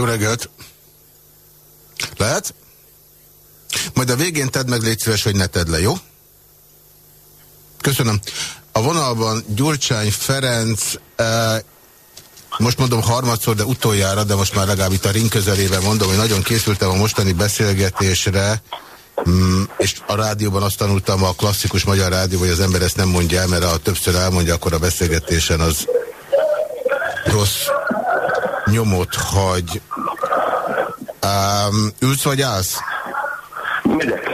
Jó reggelt! Lehet? Majd a végén tedd meg, légy szíves, hogy ne tedd le, jó? Köszönöm. A vonalban Gyurcsány Ferenc, eh, most mondom harmadszor, de utoljára, de most már legalább itt a ring közelében mondom, hogy nagyon készültem a mostani beszélgetésre, mm, és a rádióban azt tanultam, a klasszikus magyar rádió, hogy az ember ezt nem mondja el, mert ha többször elmondja, akkor a beszélgetésen az rossz nyomot hagy. Um, ülsz vagy állsz? Megyek.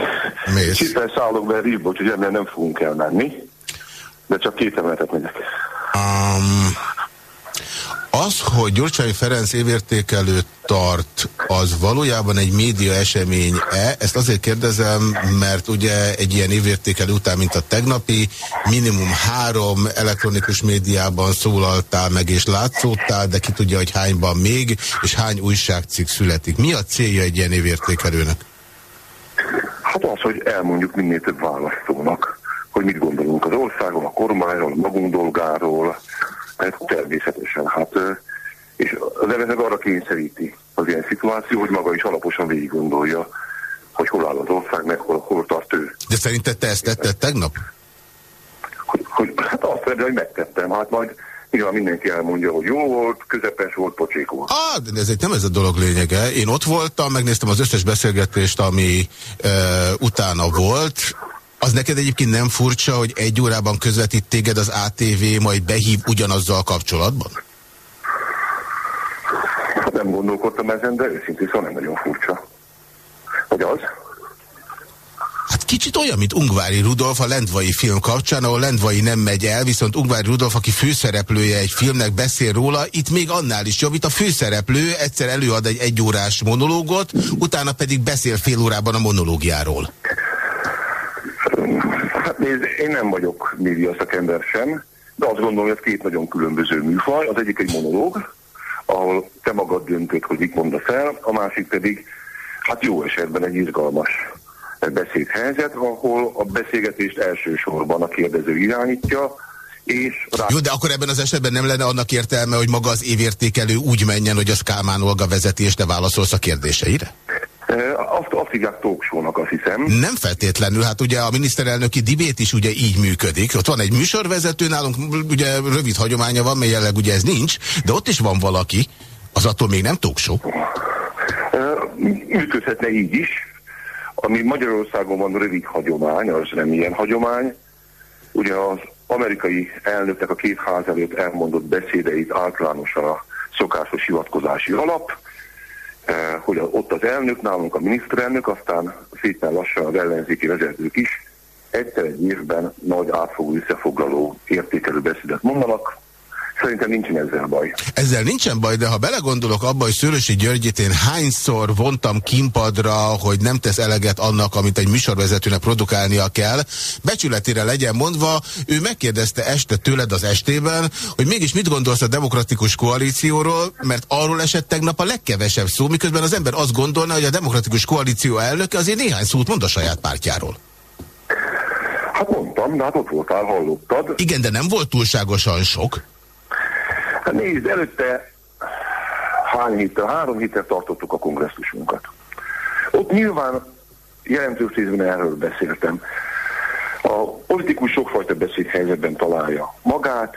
Mész. Csípen szállok be Rívba, úgyhogy ebben nem fogunk elmenni. De csak két emeletet megyek. Um, az, hogy Gyurcsány Ferenc évértékelőt tart, az valójában egy média esemény-e? Ezt azért kérdezem, mert ugye egy ilyen évértékelő után, mint a tegnapi, minimum három elektronikus médiában szólaltál meg és látszódtál, de ki tudja, hogy hányban még, és hány újságcikk születik. Mi a célja egy ilyen évértékelőnek? Hát az, hogy elmondjuk minél több választónak, hogy mit gondolunk az országról, a kormányról, magunk dolgáról, hát természetesen, hát és az eredetleg arra kényszeríti az ilyen szituáció, hogy maga is alaposan végig gondolja, hogy hol áll az ország, meg hol, hol tart ő. De szerinted te ezt tetted tegnap? Hogy, hogy, hát azt mondja, hogy megtettem, hát majd nyilván mindenki elmondja, hogy jó volt, közepes volt, pocsék volt. Ah, de ez egy, nem ez a dolog lényege. Én ott voltam, megnéztem az összes beszélgetést, ami e, utána volt. Az neked egyébként nem furcsa, hogy egy órában közvetít téged az ATV, majd behív ugyanazzal kapcsolatban? Hát nem gondolkodtam ezen, de őszintén szóval nem nagyon furcsa. Hogy az? Hát kicsit olyan, mint Ungvári Rudolf a Lendvai film kapcsán, ahol Lendvai nem megy el, viszont Ungvári Rudolf, aki főszereplője egy filmnek, beszél róla, itt még annál is jobb. Itt a főszereplő egyszer előad egy egyórás monológot, utána pedig beszél fél órában a monológiáról. Hát nézd, én nem vagyok média szakember sem, de azt gondolom, hogy ez két nagyon különböző műfaj. Az egyik egy monológ, ahol te magad döntöd, hogy mit mondasz el, a másik pedig, hát jó esetben egy izgalmas beszédhelyzet, ahol a beszélgetést elsősorban a kérdező irányítja, és rá... Jó, de akkor ebben az esetben nem lenne annak értelme, hogy maga az évértékelő úgy menjen, hogy az Kálmán Olga vezeti, és te válaszolsz a kérdéseire? Azt, azt hívják talkshow-nak, azt hiszem. Nem feltétlenül, hát ugye a miniszterelnöki dibét is ugye így működik. Ott van egy műsorvezető, nálunk ugye rövid hagyománya van, mert jelenleg ugye ez nincs, de ott is van valaki, az attól még nem talkshow. Működhetne így is, ami Magyarországon van rövid hagyomány, az nem ilyen hagyomány. Ugye az amerikai elnöknek a két ház előtt elmondott beszédeit általánosan a szokásos hivatkozási alap, hogy ott az elnök, nálunk a miniszterelnök, aztán szépen lassan az ellenzéki vezetők is. Egyszer egy évben nagy átfogó összefoglaló értékelő beszédet mondanak, Szerintem nincsen ezzel baj. Ezzel nincsen baj, de ha belegondolok abba, hogy Szőrösi Györgyit én hányszor vontam kimpadra, hogy nem tesz eleget annak, amit egy műsorvezetőnek produkálnia kell, becsületére legyen mondva, ő megkérdezte este tőled az estében, hogy mégis mit gondolsz a demokratikus koalícióról, mert arról esett tegnap a legkevesebb szó, miközben az ember azt gondolna, hogy a demokratikus koalíció elnöke azért néhány szót mond a saját pártjáról. Hát mondtam, de hát ott voltál, hallottad. Igen, de nem volt túlságosan sok. Hát nézd, előtte hány héttel, három héttel tartottuk a kongresszusunkat. Ott nyilván jelentős részben erről beszéltem. A politikus sokfajta beszédhelyzetben találja magát,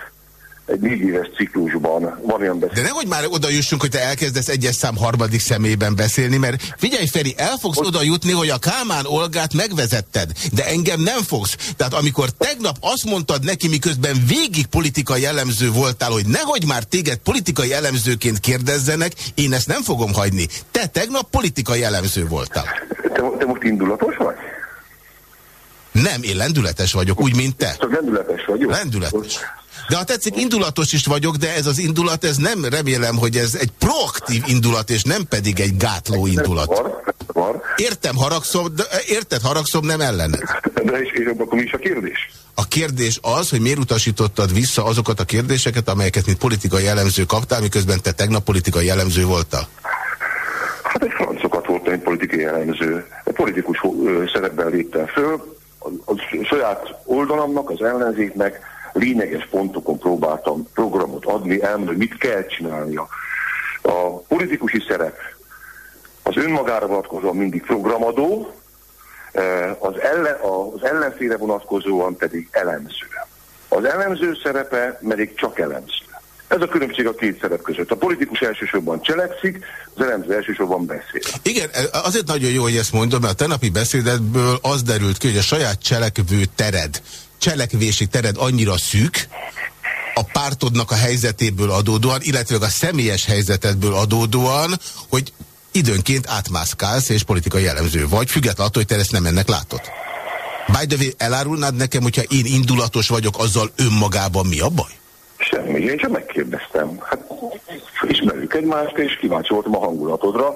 egy négy éves ciklusban van olyan beszél. De nehogy már oda jussunk, hogy te elkezdesz egyes szám harmadik szemében beszélni, mert figyelj Feri, el fogsz Ott... oda jutni, hogy a Kálmán Olgát megvezetted, de engem nem fogsz. Tehát amikor tegnap azt mondtad neki, miközben végig politikai jellemző voltál, hogy nehogy már téged politikai jellemzőként kérdezzenek, én ezt nem fogom hagyni. Te tegnap politikai jellemző voltál. Te, te most indulatos vagy? Nem, én lendületes vagyok, úgy, mint te. Csak lendületes vagy, jó? Lendületes. De ha tetszik, indulatos is vagyok, de ez az indulat, ez nem remélem, hogy ez egy proaktív indulat, és nem pedig egy gátló indulat. Értem, haragszom, de, érted, haragszom, nem ellened. De és, és akkor mi is a kérdés? A kérdés az, hogy miért utasítottad vissza azokat a kérdéseket, amelyeket mint politikai jellemző kaptál, miközben te tegnap politikai jellemző voltál? Hát egy francokat voltam, egy politikai jellemző. Egy politikus szerepben léptem föl, a, saját oldalamnak, az ellenzéknek lényeges pontokon próbáltam programot adni, elmondani, mit kell csinálnia. A politikusi szerep az önmagára vonatkozóan mindig programadó, az, ellen, az ellenfére vonatkozóan pedig elemző. Az elemző szerepe pedig csak elemző. Ez a különbség a két szerep között. A politikus elsősorban cselekszik, az elemző elsősorban beszél. Igen, azért nagyon jó, hogy ezt mondom, mert a tenapi beszédetből az derült ki, hogy a saját cselekvő tered, cselekvési tered annyira szűk, a pártodnak a helyzetéből adódóan, illetve a személyes helyzetedből adódóan, hogy időnként átmászkálsz és politikai jellemző vagy, függetlenül attól, hogy te ezt nem ennek látod. By the way, elárulnád nekem, hogyha én indulatos vagyok, azzal önmagában mi a baj? Semmi, én csak megkérdeztem. Hát ismerjük egymást, és kíváncsi voltam a hangulatodra.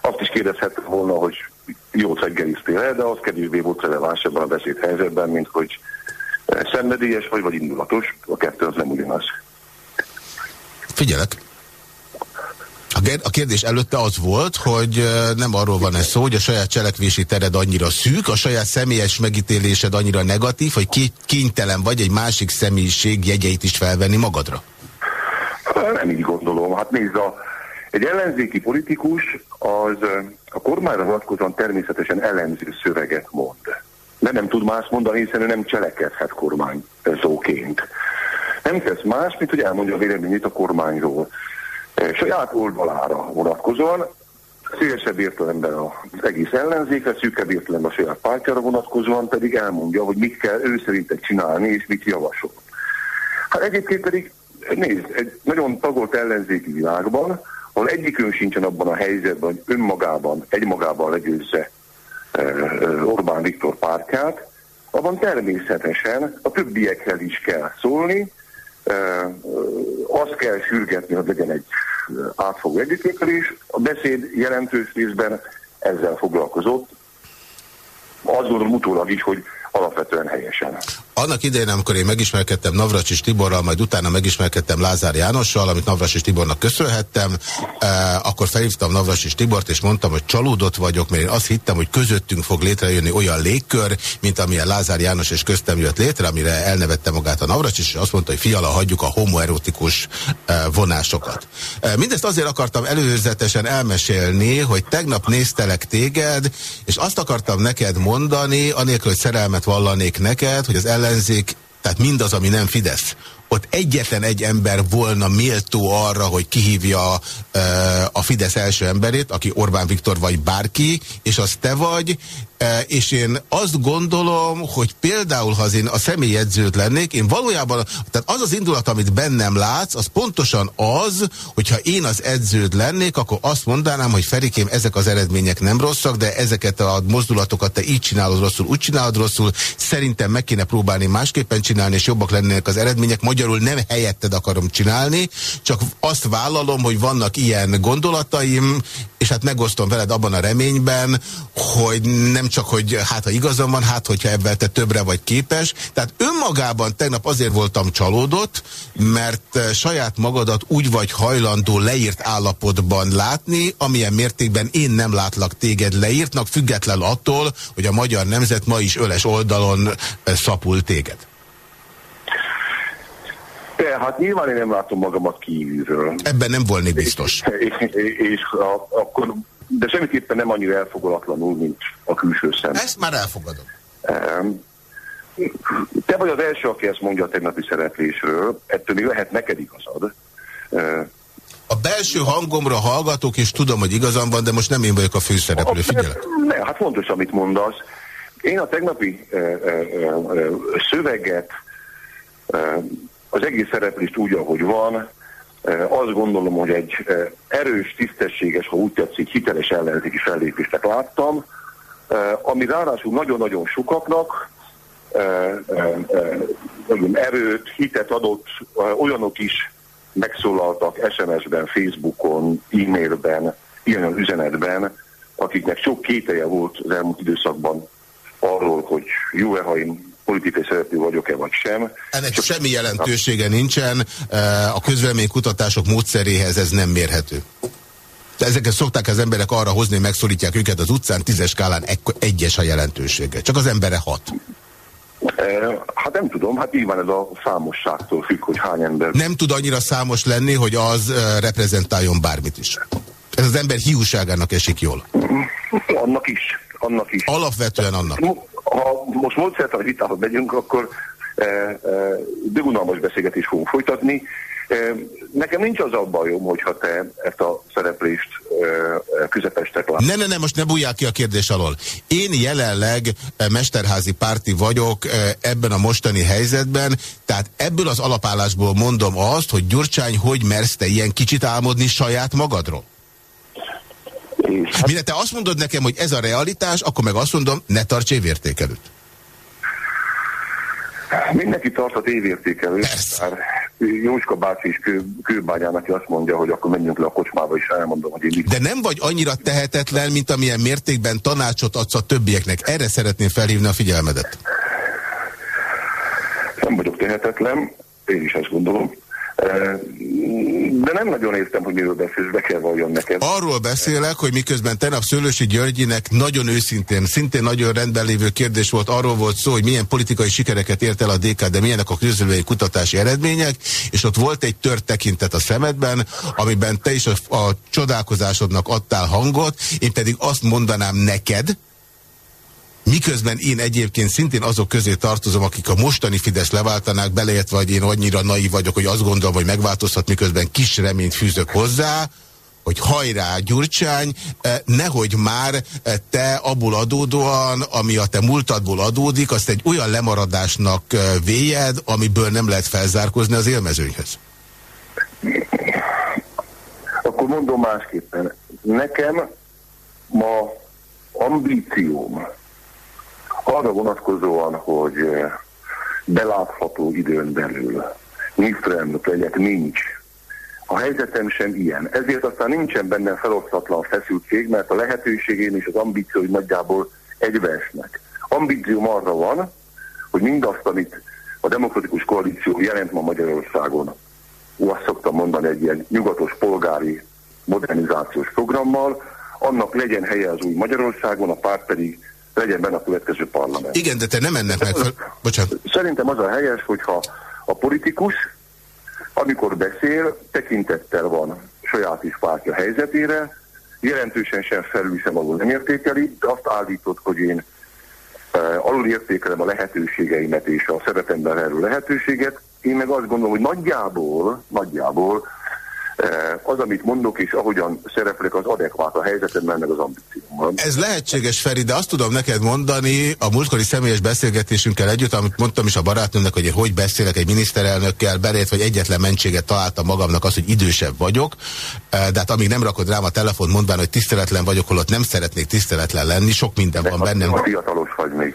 Azt is kérdezhettem volna, hogy jót reggeliztél el, de az kevésbé volt releváns ebben a beszédhelyzetben, mint hogy szenvedélyes vagy, vagy indulatos. A kettő az nem ugyanaz. Figyelek. A kérdés előtte az volt, hogy nem arról van ez szó, hogy a saját cselekvési tered annyira szűk, a saját személyes megítélésed annyira negatív, hogy kénytelen vagy egy másik személyiség jegyeit is felvenni magadra? Nem így gondolom. Hát nézd, a, egy ellenzéki politikus az a kormányra vonatkozóan természetesen ellenző szöveget mond. De nem tud más mondani, hiszen ő nem cselekedhet kormányzóként. Nem tesz más, mint hogy elmondja a véleményét a kormányról saját oldalára vonatkozóan, szélesebb értelemben az egész ellenzékre, szűkebb értelemben a saját pártjára vonatkozóan pedig elmondja, hogy mit kell ő szerintek csinálni, és mit javasol. Hát egyébként pedig, nézd, egy nagyon tagolt ellenzéki világban, ahol egyikünk sincsen abban a helyzetben, hogy önmagában, egymagában legyőzze Orbán Viktor pártját, abban természetesen a többiekhez is kell szólni, azt kell sürgetni, hogy legyen egy átfogó együttműködés. A beszéd jelentős részben ezzel foglalkozott. Azt gondolom utólag is, hogy alapvetően helyesen. Annak idején, amikor én megismerkedtem Navracsis Tiborral, majd utána megismerkedtem Lázár Jánossal, amit Navracsis Tibornak köszönhettem, eh, akkor felhívtam Navracsis Tibort, és mondtam, hogy csalódott vagyok, mert én azt hittem, hogy közöttünk fog létrejönni olyan légkör, mint amilyen Lázár János és köztem jött létre, amire elnevette magát a Navracsis, és azt mondta, hogy fiala, hagyjuk a homoerotikus eh, vonásokat. Eh, mindezt azért akartam előzetesen elmesélni, hogy tegnap néztelek téged, és azt akartam neked mondani, anélkül, hogy szerelmet vallanék neked, hogy az ellenzék, tehát mindaz, ami nem Fidesz, ott egyetlen egy ember volna méltó arra, hogy kihívja a Fidesz első emberét, aki Orbán Viktor vagy bárki, és az te vagy, és én azt gondolom, hogy például, ha én a személyedzőt lennék, én valójában, tehát az az indulat, amit bennem látsz, az pontosan az, hogyha én az edződ lennék, akkor azt mondanám, hogy Ferikém, ezek az eredmények nem rosszak, de ezeket a mozdulatokat te így csinálod rosszul, úgy csinálod rosszul, szerintem meg kéne próbálni másképpen csinálni, és jobbak lennének az eredmények. Magyarul nem helyetted akarom csinálni, csak azt vállalom, hogy vannak ilyen gondolataim, és hát megosztom veled abban a reményben, hogy nem csak, hogy hát ha igazam van, hát hogyha ebben te többre vagy képes. Tehát önmagában tegnap azért voltam csalódott, mert eh, saját magadat úgy vagy hajlandó leírt állapotban látni, amilyen mértékben én nem látlak téged leírtnak, független attól, hogy a magyar nemzet ma is öles oldalon eh, szapul téged. De, hát nyilván én nem látom magamat kívülről. Ebben nem volnék biztos. És, és, és a, akkor, de semmiképpen nem annyira elfogadatlanul, mint a külső szem. Ezt már elfogadom. Te vagy az első, aki ezt mondja a tegnapi szereplésről, ettől mi lehet neked igazad. A belső hangomra hallgatok, és tudom, hogy igazam van, de most nem én vagyok a főszereplő, figyelj. Ne, hát fontos, amit mondasz. Én a tegnapi ö, ö, ö, szöveget az egész szereplést úgy, ahogy van, azt gondolom, hogy egy erős, tisztességes, ha úgy tetszik, hiteles ellenzéki fellépésnek láttam, ami ráadásul nagyon-nagyon sokaknak erőt, hitet adott, olyanok is megszólaltak SMS-ben, Facebookon, e-mailben, ilyen üzenetben, akiknek sok kételje volt az elmúlt időszakban arról, hogy jó-e, ha én politikai szereplő vagyok-e vagy sem. Ennek Csak semmi jelentősége nincsen, a közvéleménykutatások módszeréhez ez nem mérhető. De ezeket szokták az emberek arra hozni, hogy megszólítják őket az utcán, tízes skálán egyes a jelentősége. Csak az embere hat. Hát nem tudom, hát nyilván ez a számosságtól függ, hogy hány ember... Nem tud annyira számos lenni, hogy az reprezentáljon bármit is. Ez az ember hiúságának esik jól. Annak is, annak is. Alapvetően annak. Ha most módszertan vitába megyünk, akkor e, e, dögunalmas beszélgetést fogunk folytatni. Nekem nincs az a bajom, hogyha te ezt a szereplést közepestek látod. Ne, ne, ne, most ne bújják ki a kérdés alól. Én jelenleg mesterházi párti vagyok ebben a mostani helyzetben, tehát ebből az alapállásból mondom azt, hogy Gyurcsány, hogy mersz te ilyen kicsit álmodni saját magadról? Hát... Mire te azt mondod nekem, hogy ez a realitás, akkor meg azt mondom, ne tarts évértékelőt. Mindenki tartott évértékelőt. Jóska bácsi is kő, kőbányán, aki azt mondja, hogy akkor menjünk le a kocsmába, és elmondom, hogy én... De nem vagy annyira tehetetlen, mint amilyen mértékben tanácsot adsz a többieknek. Erre szeretném felhívni a figyelmedet. Nem vagyok tehetetlen, én is ezt gondolom. De nem nagyon értem, hogy miről beszélsz, be kell valljam neked. Arról beszélek, hogy miközben tegnap Szőlősi Györgyinek nagyon őszintén, szintén nagyon rendben lévő kérdés volt, arról volt szó, hogy milyen politikai sikereket ért el a DK, de milyenek a közülői kutatási eredmények, és ott volt egy tört tekintet a szemedben, amiben te is a, a csodálkozásodnak adtál hangot, én pedig azt mondanám neked, Miközben én egyébként szintén azok közé tartozom, akik a mostani Fidesz leváltanák, beleért vagy én annyira naiv vagyok, hogy azt gondolom, hogy megváltozhat, miközben kis reményt fűzök hozzá, hogy hajrá Gyurcsány, eh, nehogy már eh, te abból adódóan, ami a te múltadból adódik, azt egy olyan lemaradásnak eh, véjed, amiből nem lehet felzárkozni az élmezőnyhöz. Akkor mondom másképpen. Nekem ma ambícióm, arra vonatkozóan, hogy eh, belátható időn belül miniszterelnök legyek, nincs. A helyzetem sem ilyen. Ezért aztán nincsen benne felosztatlan feszültség, mert a lehetőségén és az ambíciói nagyjából egybeesnek. Ambícióm arra van, hogy mindazt, amit a demokratikus koalíció jelent ma Magyarországon, azt szoktam mondani egy ilyen nyugatos polgári modernizációs programmal, annak legyen helye az új Magyarországon, a párt pedig legyen benne a következő parlament. Igen, de te nem ennek meg fel... Bocsánat. Szerintem az a helyes, hogyha a politikus, amikor beszél, tekintettel van saját is pártja helyzetére, jelentősen sem felülviszem, ahol nem értékeli, de azt állított, hogy én uh, alul értékelem a lehetőségeimet és a szeretemben erről lehetőséget. Én meg azt gondolom, hogy nagyjából, nagyjából az, amit mondok, és ahogyan szereplek, az adekvát a helyzetemben, meg az ambíciómmal. Ez lehetséges, Feri, de azt tudom neked mondani, a múltkori személyes beszélgetésünkkel együtt, amit mondtam is a barátnőmnek, hogy én hogy beszélek egy miniszterelnökkel, belét, vagy egyetlen mentséget találtam magamnak az, hogy idősebb vagyok, eh, de hát amíg nem rakod rám a telefon, mondván, hogy tiszteletlen vagyok, holott nem szeretnék tiszteletlen lenni, sok minden de van bennem. Fiatalos vagy még.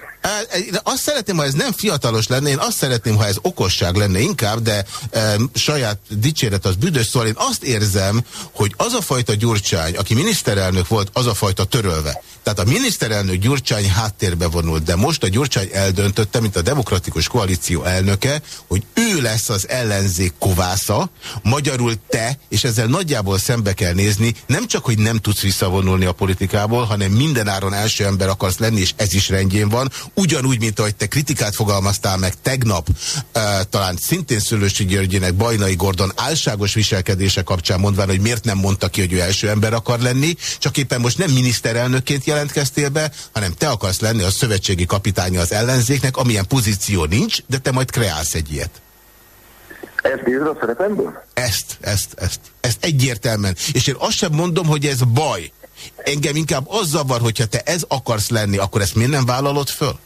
Azt szeretném, ha ez nem fiatalos lenne, én azt szeretném, ha ez okosság lenne inkább, de e, saját dicséret az büdös, szóval én azt érzem, hogy az a fajta Gyurcsány, aki miniszterelnök volt, az a fajta törölve. Tehát a miniszterelnök Gyurcsány háttérbe vonult, de most a Gyurcsány eldöntötte, mint a demokratikus koalíció elnöke, hogy ő lesz az ellenzék kovásza, magyarul te, és ezzel nagyjából szembe kell nézni, nem csak, hogy nem tudsz visszavonulni a politikából, hanem mindenáron első ember akarsz lenni, és ez is rendjén van. Ugyanúgy, mint ahogy te kritikát fogalmaztál meg tegnap, e, talán szintén Szülősi Györgyének, Bajnai Gordon álságos viselkedése kapcsán mondván, hogy miért nem mondta ki, hogy ő első ember akar lenni, csak éppen most nem miniszterelnökként jelentkeztél be, hanem te akarsz lenni a szövetségi kapitánya az ellenzéknek, amilyen pozíció nincs, de te majd kreálsz egy ilyet. Ezt érzed a szerepemből? Ezt, ezt, ezt. Ezt egyértelműen. És én azt sem mondom, hogy ez baj. Engem inkább az zavar, hogyha te ez akarsz lenni, akkor ezt miért nem vállalod föl?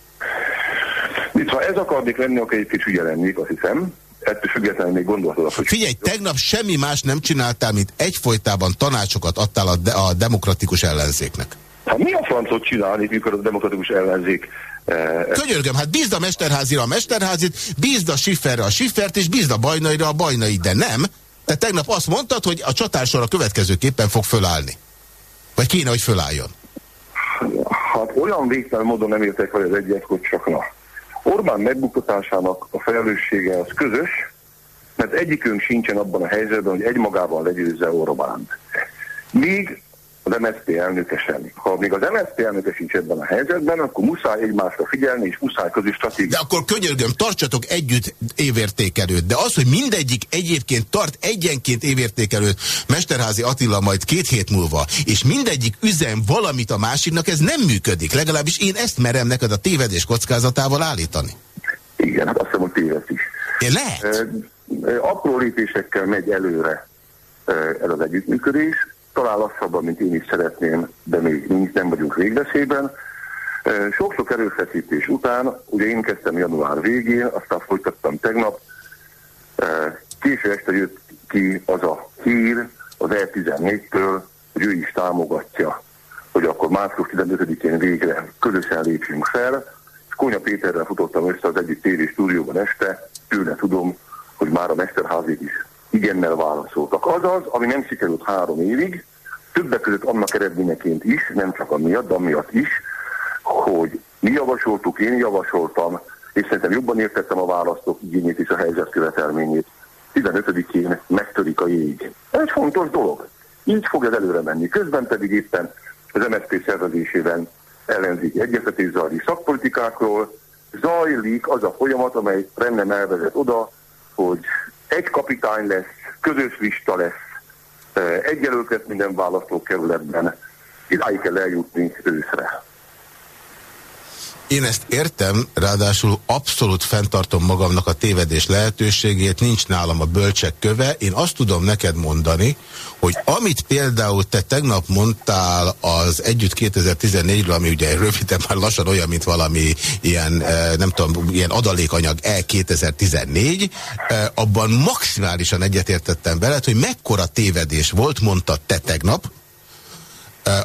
Mit, ha ez akarnék lenni, akkor egy kicsit lennék, azt hiszem ettől függetlenül még gondolhatod hogy... Figyelj, tegnap semmi más nem csináltál, mint egyfolytában tanácsokat adtál a, de a demokratikus ellenzéknek. Hát mi a francot csinálni, mikor a demokratikus ellenzék eh, Könyörgöm, hát bízd a Mesterházira a Mesterházit, bízd a Sifferre a Siffert, és bízd a Bajnaira a Bajnait, de nem. Te tegnap azt mondtad, hogy a csatársor a következőképpen fog fölállni. Vagy kéne, hogy fölálljon. Hát olyan végtelen módon nem értek fel az egyet, hogy csak na. Orbán megbuktatásának a felelőssége az közös, mert egyikünk sincsen abban a helyzetben, hogy egymagában legyőzze Orbánt. Míg az MSZP elnöke sem. Ha még az MSZP elnöke sincs ebben a helyzetben, akkor muszáj egymásra figyelni, és muszáj közös stratégiát. De akkor könyörgöm, tartsatok együtt évértékelőt. De az, hogy mindegyik egyébként tart egyenként évértékelőt Mesterházi Attila majd két hét múlva, és mindegyik üzen valamit a másiknak, ez nem működik. Legalábbis én ezt merem neked a tévedés kockázatával állítani. Igen, hát azt hiszem, hogy téved is. Én lehet? apró lépésekkel megy előre ez az együttműködés talán lassabban, mint én is szeretném, de még nincs, nem vagyunk végbeszédben. Sok-sok erőfeszítés után, ugye én kezdtem január végén, aztán folytattam tegnap, késő este jött ki az a hír az E14-től, hogy ő is támogatja, hogy akkor március 15-én végre közösen lépjünk fel, és Kónya Péterrel futottam össze az egyik tévé stúdióban este, tőle tudom, hogy már a Mesterházik is igennel válaszoltak. Azaz, ami nem sikerült három évig, többek között annak eredményeként is, nem csak amiatt, de amiatt is, hogy mi javasoltuk, én javasoltam, és szerintem jobban értettem a választók igényét és a helyzet követelményét. 15-én megtörik a jég. Ez egy fontos dolog. Így fog ez előre menni. Közben pedig éppen az MSZP szervezésében ellenzéki egyeztetés zajlik szakpolitikákról, zajlik az a folyamat, amely rendben elvezet oda, hogy egy kapitány lesz, közös lista lesz, egyelőket minden választókerületben. Idáig kell eljutni őszre. Én ezt értem, ráadásul abszolút fenntartom magamnak a tévedés lehetőségét, nincs nálam a bölcsek köve. Én azt tudom neked mondani, hogy amit például te tegnap mondtál az Együtt 2014-ről, ami ugye röviden már lassan olyan, mint valami ilyen, eh, nem tudom, ilyen adalékanyag E2014, eh, abban maximálisan egyetértettem veled, hogy mekkora tévedés volt, mondta te tegnap,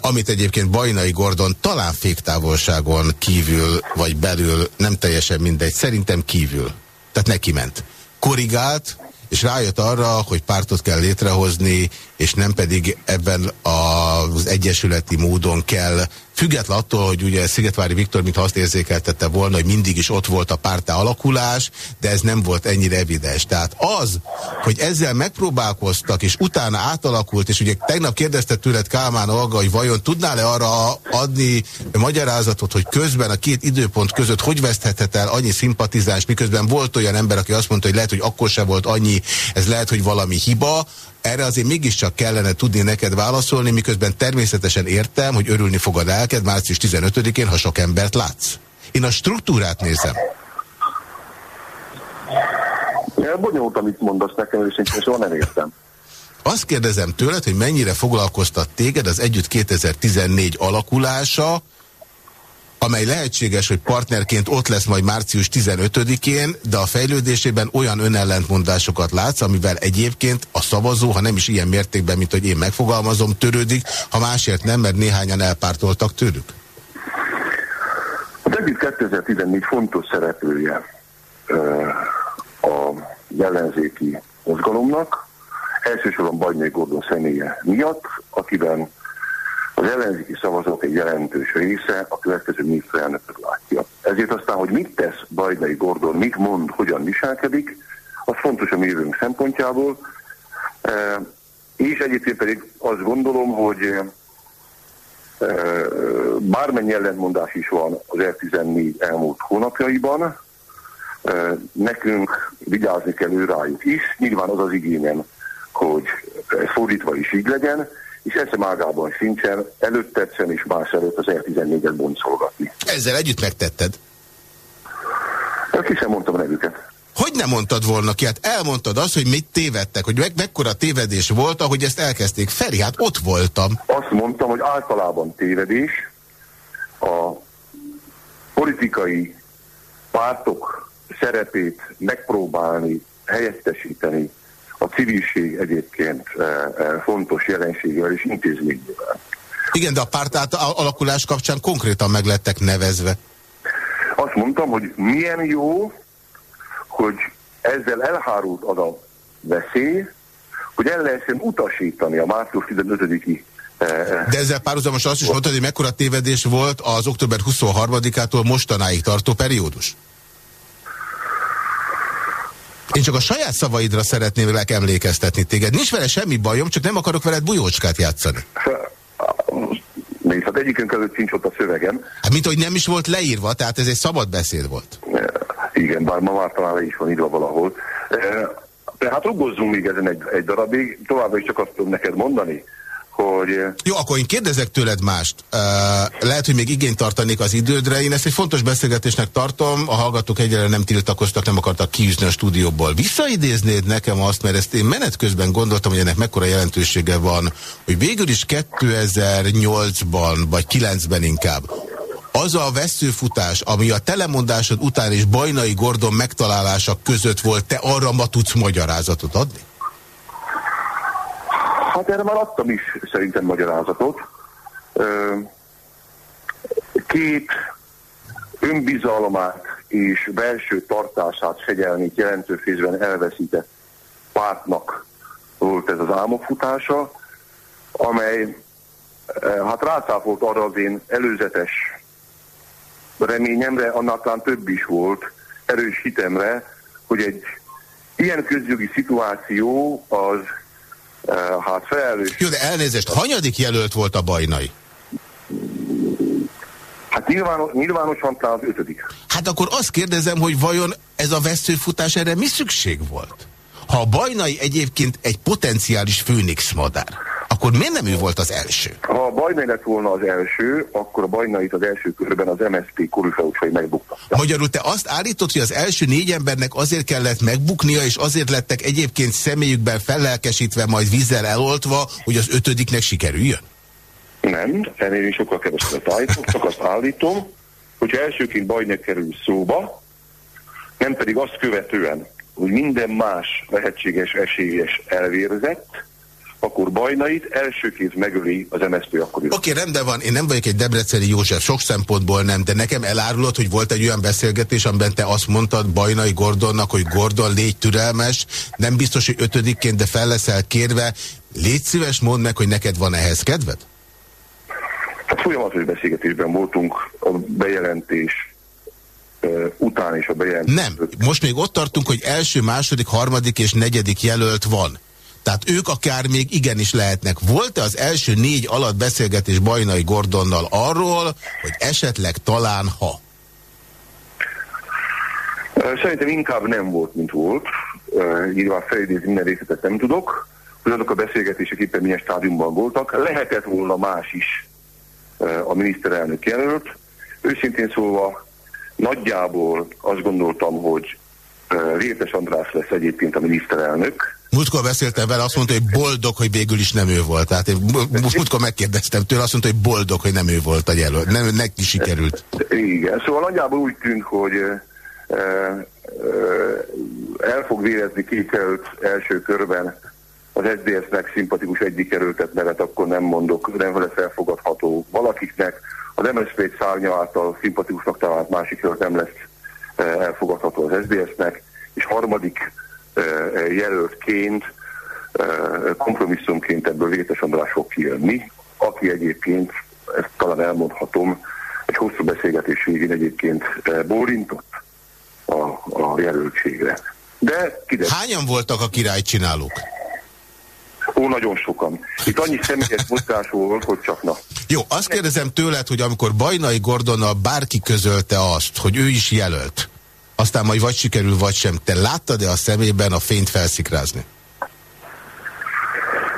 amit egyébként Bajnai Gordon talán féktávolságon kívül vagy belül, nem teljesen mindegy, szerintem kívül. Tehát neki ment. Korrigált, és rájött arra, hogy pártot kell létrehozni, és nem pedig ebben az egyesületi módon kell Független attól, hogy ugye Szigetvári Viktor mintha azt érzékeltette volna, hogy mindig is ott volt a párta alakulás, de ez nem volt ennyire evidens. Tehát az, hogy ezzel megpróbálkoztak, és utána átalakult, és ugye tegnap kérdezte tőled Kálmán Olga, hogy vajon tudnál-e arra adni magyarázatot, hogy közben a két időpont között hogy veszthetett el annyi szimpatizáns, miközben volt olyan ember, aki azt mondta, hogy lehet, hogy akkor se volt annyi, ez lehet, hogy valami hiba, erre azért mégiscsak kellene tudni neked válaszolni, miközben természetesen értem, hogy örülni fogad elked március 15-én, ha sok embert látsz. Én a struktúrát nézem. Bonyolult, amit mondasz nekem, őszintén soha nem értem. Azt kérdezem tőled, hogy mennyire foglalkoztat téged az Együtt 2014 alakulása, amely lehetséges, hogy partnerként ott lesz majd március 15-én, de a fejlődésében olyan önellentmondásokat látsz, amivel egyébként a szavazó, ha nem is ilyen mértékben, mint hogy én megfogalmazom, törődik, ha másért nem, mert néhányan elpártoltak tőlük? Az egyik 2014 fontos szereplője a ellenzéki mozgalomnak, elsősorban Bajnai Gordon személye miatt, akiben az ellenzéki szavazók egy jelentős része a következő miniszterelnököt látja. Ezért aztán, hogy mit tesz Bajdai Gordon, mit mond, hogyan viselkedik, az fontos a mi jövőnk szempontjából. E, és egyébként pedig azt gondolom, hogy e, bármennyi ellentmondás is van az R14 elmúlt hónapjaiban, e, nekünk vigyázni kell ő rájuk is. Nyilván az az igényem, hogy fordítva is így legyen, és eszem ágában sincsen előtted sem és más előtt az R14-et boncolgatni. Ezzel együtt megtetted? De ki sem mondtam a nevüket. Hogy nem mondtad volna ki? Hát elmondtad azt, hogy mit tévedtek, hogy meg, mekkora tévedés volt, ahogy ezt elkezdték. Feri, hát ott voltam. Azt mondtam, hogy általában tévedés a politikai pártok szerepét megpróbálni helyettesíteni a civilség egyébként e, e, fontos jelenségével és intézményével. Igen, de a párt alakulás kapcsán konkrétan meg lettek nevezve. Azt mondtam, hogy milyen jó, hogy ezzel elhárult az a veszély, hogy el lehessen utasítani a március 15-i e, de ezzel párhuzamos azt is mondtad, hogy mekkora tévedés volt az október 23-ától mostanáig tartó periódus? Én csak a saját szavaidra szeretném emlékeztetni téged. Nincs vele semmi bajom, csak nem akarok veled bujócskát játszani. Hát egyikünk előtt nincs ott a szövegem. Hát mint hogy nem is volt leírva, tehát ez egy szabad beszéd volt. Igen, bár ma már talán le is van írva valahol. Tehát ruggozzunk még ezen egy, egy darabig, továbbra is csak azt tudom neked mondani, hogy... Jó, akkor én kérdezek tőled mást. Uh, lehet, hogy még igényt tartanék az idődre. Én ezt egy fontos beszélgetésnek tartom. A hallgatók egyre nem tiltakoztak, nem akartak kiűzni a stúdióból. Visszaidéznéd nekem azt, mert ezt én menet közben gondoltam, hogy ennek mekkora jelentősége van, hogy végül is 2008-ban, vagy 9-ben inkább, az a veszőfutás, ami a telemondásod után és Bajnai Gordon megtalálása között volt, te arra ma tudsz magyarázatot adni? Hát erre már adtam is szerintem magyarázatot. Két önbizalmát és belső tartását fegyelni jelentő fészben elveszített pártnak volt ez az álmokfutása, amely hát rácáfolt arra az én előzetes reményemre, annak talán több is volt, erős hitemre, hogy egy ilyen közjogi szituáció az hát felelős. Jó, de elnézést, hanyadik jelölt volt a bajnai? Hát nyilvános, nyilvánosan talán az ötödik. Hát akkor azt kérdezem, hogy vajon ez a veszőfutás erre mi szükség volt? Ha a bajnai egyébként egy potenciális főnix madár, akkor miért nem ő volt az első? Ha a Bajnai lett volna az első, akkor a Bajnait az első körben az MSZP korúfeúcsai megbuktatta. Magyarul te azt állítod, hogy az első négy embernek azért kellett megbuknia, és azért lettek egyébként személyükben fellelkesítve, majd vízzel eloltva, hogy az ötödiknek sikerüljön? Nem, ennél is sokkal kevesebbet állítom, csak azt állítom, hogyha elsőként Bajnai kerül szóba, nem pedig azt követően, hogy minden más lehetséges esélyes elvérzett, akkor Bajnait elsőként megöli az MSZP akkor Oké, okay, rendben van, én nem vagyok egy Debreceni József, sok szempontból nem, de nekem elárulod, hogy volt egy olyan beszélgetés, amiben te azt mondtad Bajnai Gordonnak, hogy Gordon, légy türelmes, nem biztos, hogy ötödikként, de fel leszel kérve, légy szíves, mondd meg, hogy neked van ehhez kedved? Hát folyamatos beszélgetésben voltunk a bejelentés után és a bejelentés. Nem, most még ott tartunk, hogy első, második, harmadik és negyedik jelölt van. Tehát ők akár még igenis lehetnek. Volt-e az első négy alatt beszélgetés Bajnai Gordonnal arról, hogy esetleg talán ha? Szerintem inkább nem volt, mint volt. Nyilván felidézni minden részletet nem tudok, hogy azok a beszélgetések éppen milyen stádiumban voltak. Lehetett volna más is a miniszterelnök jelölt. Őszintén szólva nagyjából azt gondoltam, hogy Rétes András lesz egyébként a miniszterelnök, Múltkor beszéltem vele, azt mondta, hogy boldog, hogy végül is nem ő volt. Tehát én múltkor megkérdeztem tőle, azt mondta, hogy boldog, hogy nem ő volt a jelölt. Nem, neki sikerült. Igen, szóval nagyjából úgy tűnt, hogy el fog vérezni jelölt első körben az SZDSZ-nek szimpatikus egyik kerültet nevet, akkor nem mondok, nem lesz elfogadható valakiknek. Az MSZP szárnya által szimpatikusnak talált másik jelölt nem lesz elfogadható az SZDSZ-nek, és harmadik jelöltként, kompromisszumként ebből Vétes András fog kijönni, aki egyébként, ezt talán elmondhatom, egy hosszú beszélgetés végén egyébként bólintott a, a jelöltségre. De kiderül. Hányan voltak a királycsinálók? Ó, nagyon sokan. Itt annyi személyes mozgás volt, hogy csak na. Jó, azt kérdezem tőled, hogy amikor Bajnai Gordonnal bárki közölte azt, hogy ő is jelölt, aztán majd vagy sikerül, vagy sem. Te láttad-e a szemében a fényt felszikrázni?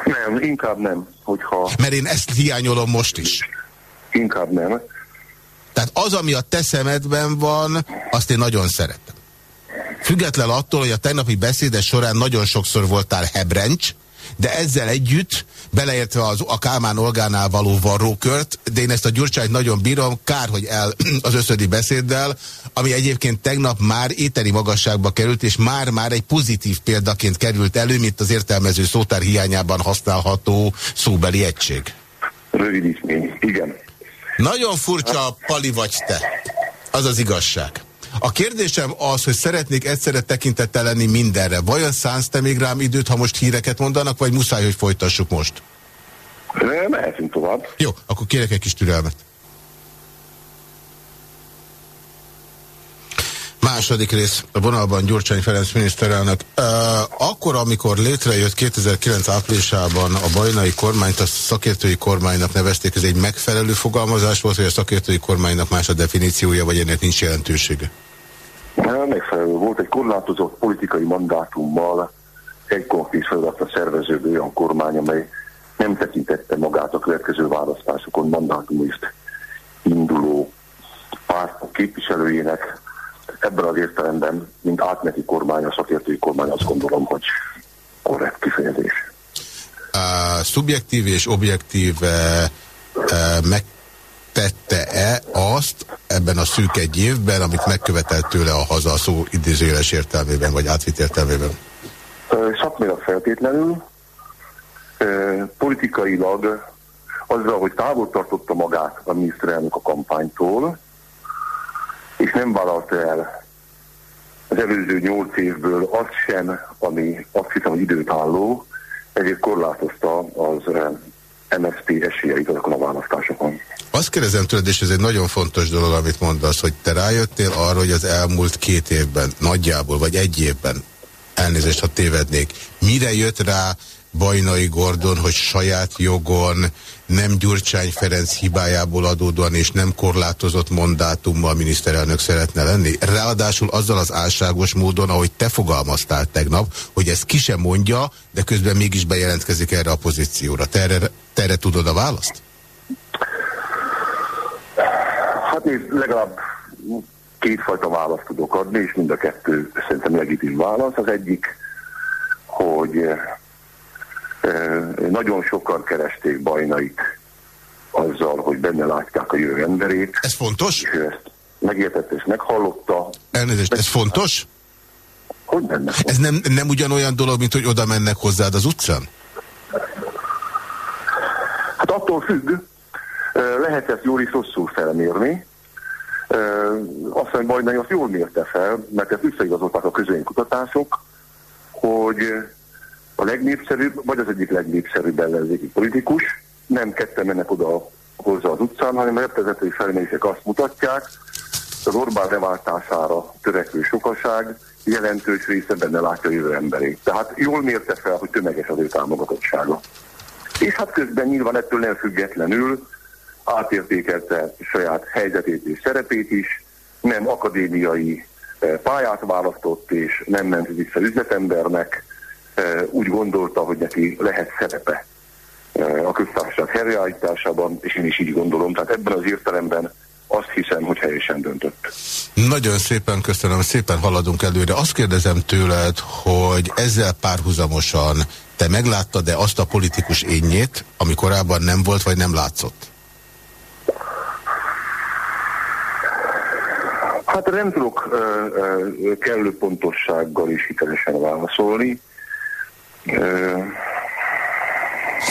Nem, inkább nem, hogyha... Mert én ezt hiányolom most is. Inkább nem. Tehát az, ami a te szemedben van, azt én nagyon szeretem. Független attól, hogy a tegnapi beszédes során nagyon sokszor voltál hebrencs, de ezzel együtt, beleértve az, a Kálmán Olgánál való varrókört, de én ezt a Gyurcsányt nagyon bírom, kár, hogy el az összödi beszéddel, ami egyébként tegnap már éteri magasságba került, és már-már egy pozitív példaként került elő, mint az értelmező szótár hiányában használható szóbeli egység. Rövidítmény, igen. Nagyon furcsa pali vagy te. Az az igazság. A kérdésem az, hogy szeretnék egyszerre tekintettel lenni mindenre. Vajon szánsz te még rám időt, ha most híreket mondanak, vagy muszáj, hogy folytassuk most? Mehetünk tovább. Jó, akkor kérek egy kis türelmet. Második rész a vonalban Gyurcsány Ferenc miniszterelnök. Akkor, amikor létrejött 2009 áprilisában a bajnai kormányt, a szakértői kormánynak nevezték, ez egy megfelelő fogalmazás volt, hogy a szakértői kormánynak más a definíciója, vagy ennek nincs jelentősége? Megfelelő volt egy korlátozott politikai mandátummal egy konkrét feladatra szerveződő olyan kormány, amely nem tekintette magát a következő választásokon mandátumist induló pártok képviselőjének. Ebben az értelemben, mint átmeneti kormány, a szakértői kormány azt gondolom, hogy korrekt kifejezés. A szubjektív és objektív e, e, megtette-e azt ebben a szűk egy évben, amit megkövetelt tőle a haza a szó idézőjeles értelmében, vagy átvitt értelmében? Szakmilag feltétlenül, politikailag azzal, hogy távol tartotta magát a miniszterelnök a kampánytól, és nem vállalta el az előző nyolc évből azt sem, ami azt hiszem, hogy időt álló, ezért korlátozta az MSZP esélyeit azokon a választásokon. Azt kérdezem tőled, és ez egy nagyon fontos dolog, amit mondasz, hogy te rájöttél arra, hogy az elmúlt két évben, nagyjából, vagy egy évben, elnézést, ha tévednék, mire jött rá Bajnai Gordon, hogy saját jogon, nem Gyurcsány Ferenc hibájából adódóan és nem korlátozott mandátummal miniszterelnök szeretne lenni. Ráadásul azzal az álságos módon, ahogy te fogalmaztál tegnap, hogy ezt ki sem mondja, de közben mégis bejelentkezik erre a pozícióra. Te erre, te erre tudod a választ? Hát én legalább kétfajta választ tudok adni, és mind a kettő szerintem legitim válasz. Az egyik, hogy nagyon sokan keresték bajnait azzal, hogy benne látják a jövő emberét. Ez fontos? És ezt megértette és meghallotta. Elnézést, ez fontos? Hogy benne? Ez nem, nem ugyanolyan dolog, mint hogy oda mennek hozzád az utcán? Hát attól függ, lehet ezt jól is rosszul felmérni. Azt hiszem, Bajnai azt jól mérte fel, mert ezt visszaigazolták a közönkutatások, hogy a legnépszerűbb, vagy az egyik legnépszerűbb ellenzéki politikus. Nem ketten mennek oda hozzá az utcán, hanem a reprezentai felmérések azt mutatják, az Orbán leváltására törekvő sokaság jelentős része benne látja a jövő emberét. Tehát jól mérte fel, hogy tömeges az ő támogatottsága. És hát közben nyilván ettől nem függetlenül átértékelte saját helyzetét és szerepét is, nem akadémiai eh, pályát választott, és nem ment vissza üzletembernek, úgy gondolta, hogy neki lehet szerepe a köztársaság helyreállításában, és én is így gondolom. Tehát ebben az értelemben azt hiszem, hogy helyesen döntött. Nagyon szépen köszönöm, szépen haladunk előre. Azt kérdezem tőled, hogy ezzel párhuzamosan te megláttad-e azt a politikus ényét, ami korábban nem volt, vagy nem látszott? Hát nem tudok kellő pontossággal is hitelesen válaszolni.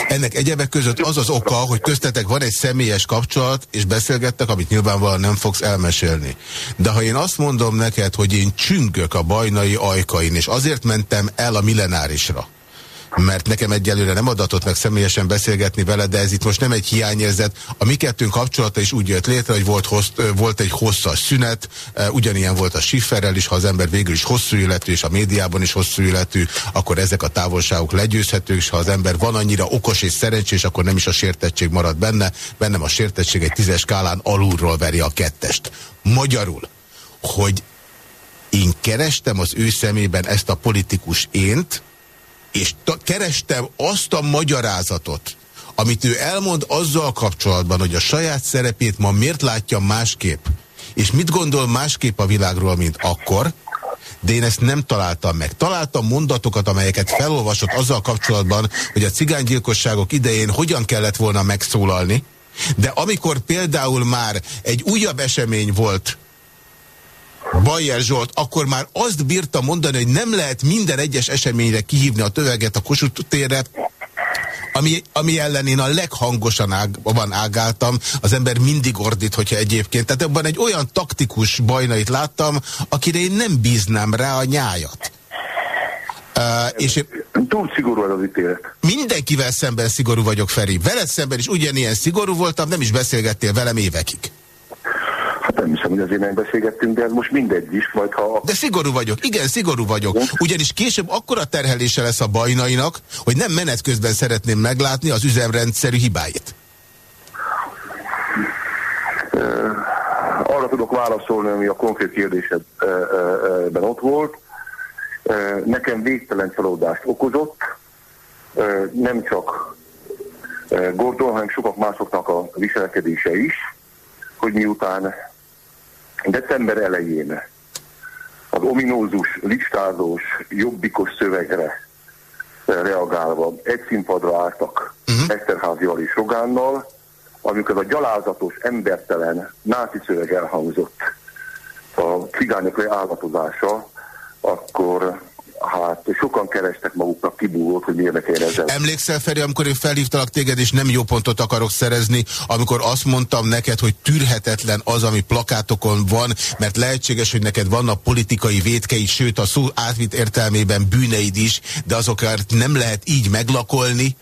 Ennek egyebek között az az oka, hogy köztetek van egy személyes kapcsolat, és beszélgettek, amit nyilvánvalóan nem fogsz elmesélni. De ha én azt mondom neked, hogy én csüngök a bajnai ajkain, és azért mentem el a millenárisra, mert nekem egyelőre nem adatott meg személyesen beszélgetni vele, de ez itt most nem egy hiányérzet. A mi kettőnk kapcsolata is úgy jött létre, hogy volt, hossz, volt egy hosszas szünet, ugyanilyen volt a Schifferrel is, ha az ember végül is hosszú életű, és a médiában is hosszú életű, akkor ezek a távolságok legyőzhetők, és ha az ember van annyira okos és szerencsés, akkor nem is a sértettség marad benne, bennem a sértettség egy tízes skálán alulról veri a kettest. Magyarul, hogy én kerestem az ő szemében ezt a politikus ént, és kerestem azt a magyarázatot, amit ő elmond azzal kapcsolatban, hogy a saját szerepét ma miért látja másképp, és mit gondol másképp a világról, mint akkor, de én ezt nem találtam meg. Találtam mondatokat, amelyeket felolvasott azzal kapcsolatban, hogy a cigánygyilkosságok idején hogyan kellett volna megszólalni, de amikor például már egy újabb esemény volt, Bajer Zsolt, akkor már azt bírta mondani, hogy nem lehet minden egyes eseményre kihívni a töveget a Kossuth térre, ami, ami ellen én a leghangosan ág, van ágáltam, az ember mindig ordít, hogyha egyébként. Tehát abban egy olyan taktikus bajnait láttam, akire én nem bíznám rá a nyájat. Uh, és én, Túl szigorú az ítélet. Mindenkivel szemben szigorú vagyok, Feri. Veled szemben is ugyanilyen szigorú voltam, nem is beszélgettél velem évekig. Hát Nem hiszem, hogy azért nem beszélgettünk, de ez most mindegy is, majd ha... De szigorú vagyok, igen, szigorú vagyok. Ugyanis később akkora terhelése lesz a bajnainak, hogy nem menet közben szeretném meglátni az üzemrendszerű hibáit. Arra tudok válaszolni, ami a konkrét kérdésedben ott volt. Nekem végtelen csalódást okozott, nem csak Gordon, hanem sokak másoknak a viselkedése is, hogy miután december elején az ominózus, listázós, jobbikos szövegre reagálva egy színpadra álltak uh-huh. Eszterházival és Rogánnal, amikor a gyalázatos, embertelen náci szöveg elhangzott a cigányok állatozása, akkor hát sokan kerestek maguknak kibúvót, hogy miért ezzel. Emlékszel, Feri, amikor én felhívtalak téged, és nem jó pontot akarok szerezni, amikor azt mondtam neked, hogy tűrhetetlen az, ami plakátokon van, mert lehetséges, hogy neked vannak politikai védkei, sőt a szó átvitt értelmében bűneid is, de azokat nem lehet így meglakolni,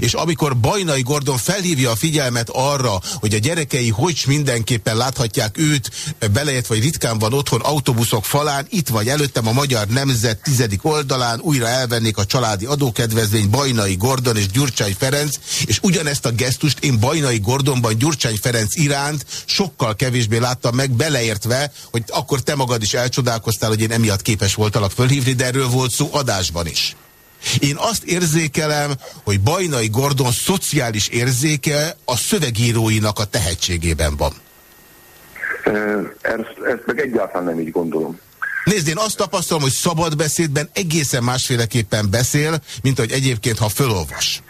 és amikor Bajnai Gordon felhívja a figyelmet arra, hogy a gyerekei hogy mindenképpen láthatják őt, belejött vagy ritkán van otthon autóbuszok falán, itt vagy előttem a Magyar Nemzet tizedik oldalán, újra elvennék a családi adókedvezmény Bajnai Gordon és Gyurcsány Ferenc, és ugyanezt a gesztust én Bajnai Gordonban Gyurcsány Ferenc iránt sokkal kevésbé láttam meg, beleértve, hogy akkor te magad is elcsodálkoztál, hogy én emiatt képes voltalak fölhívni, de erről volt szó adásban is. Én azt érzékelem, hogy Bajnai Gordon szociális érzéke a szövegíróinak a tehetségében van. Ezt, ezt meg egyáltalán nem így gondolom. Nézd, én azt tapasztalom, hogy szabad beszédben egészen másféleképpen beszél, mint hogy egyébként, ha fölolvas.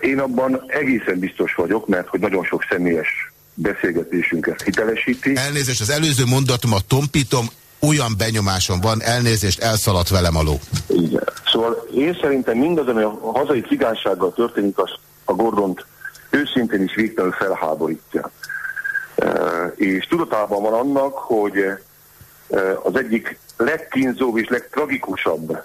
Én abban egészen biztos vagyok, mert hogy nagyon sok személyes beszélgetésünket hitelesíti. Elnézést, az előző mondatomat tompítom, olyan benyomásom van, elnézést, elszaladt velem a ló. Igen. Szóval én szerintem mindaz, ami a hazai cigánysággal történik, az a Gordont őszintén is végtelenül felháborítja. És tudatában van annak, hogy az egyik legkínzóbb és legtragikusabb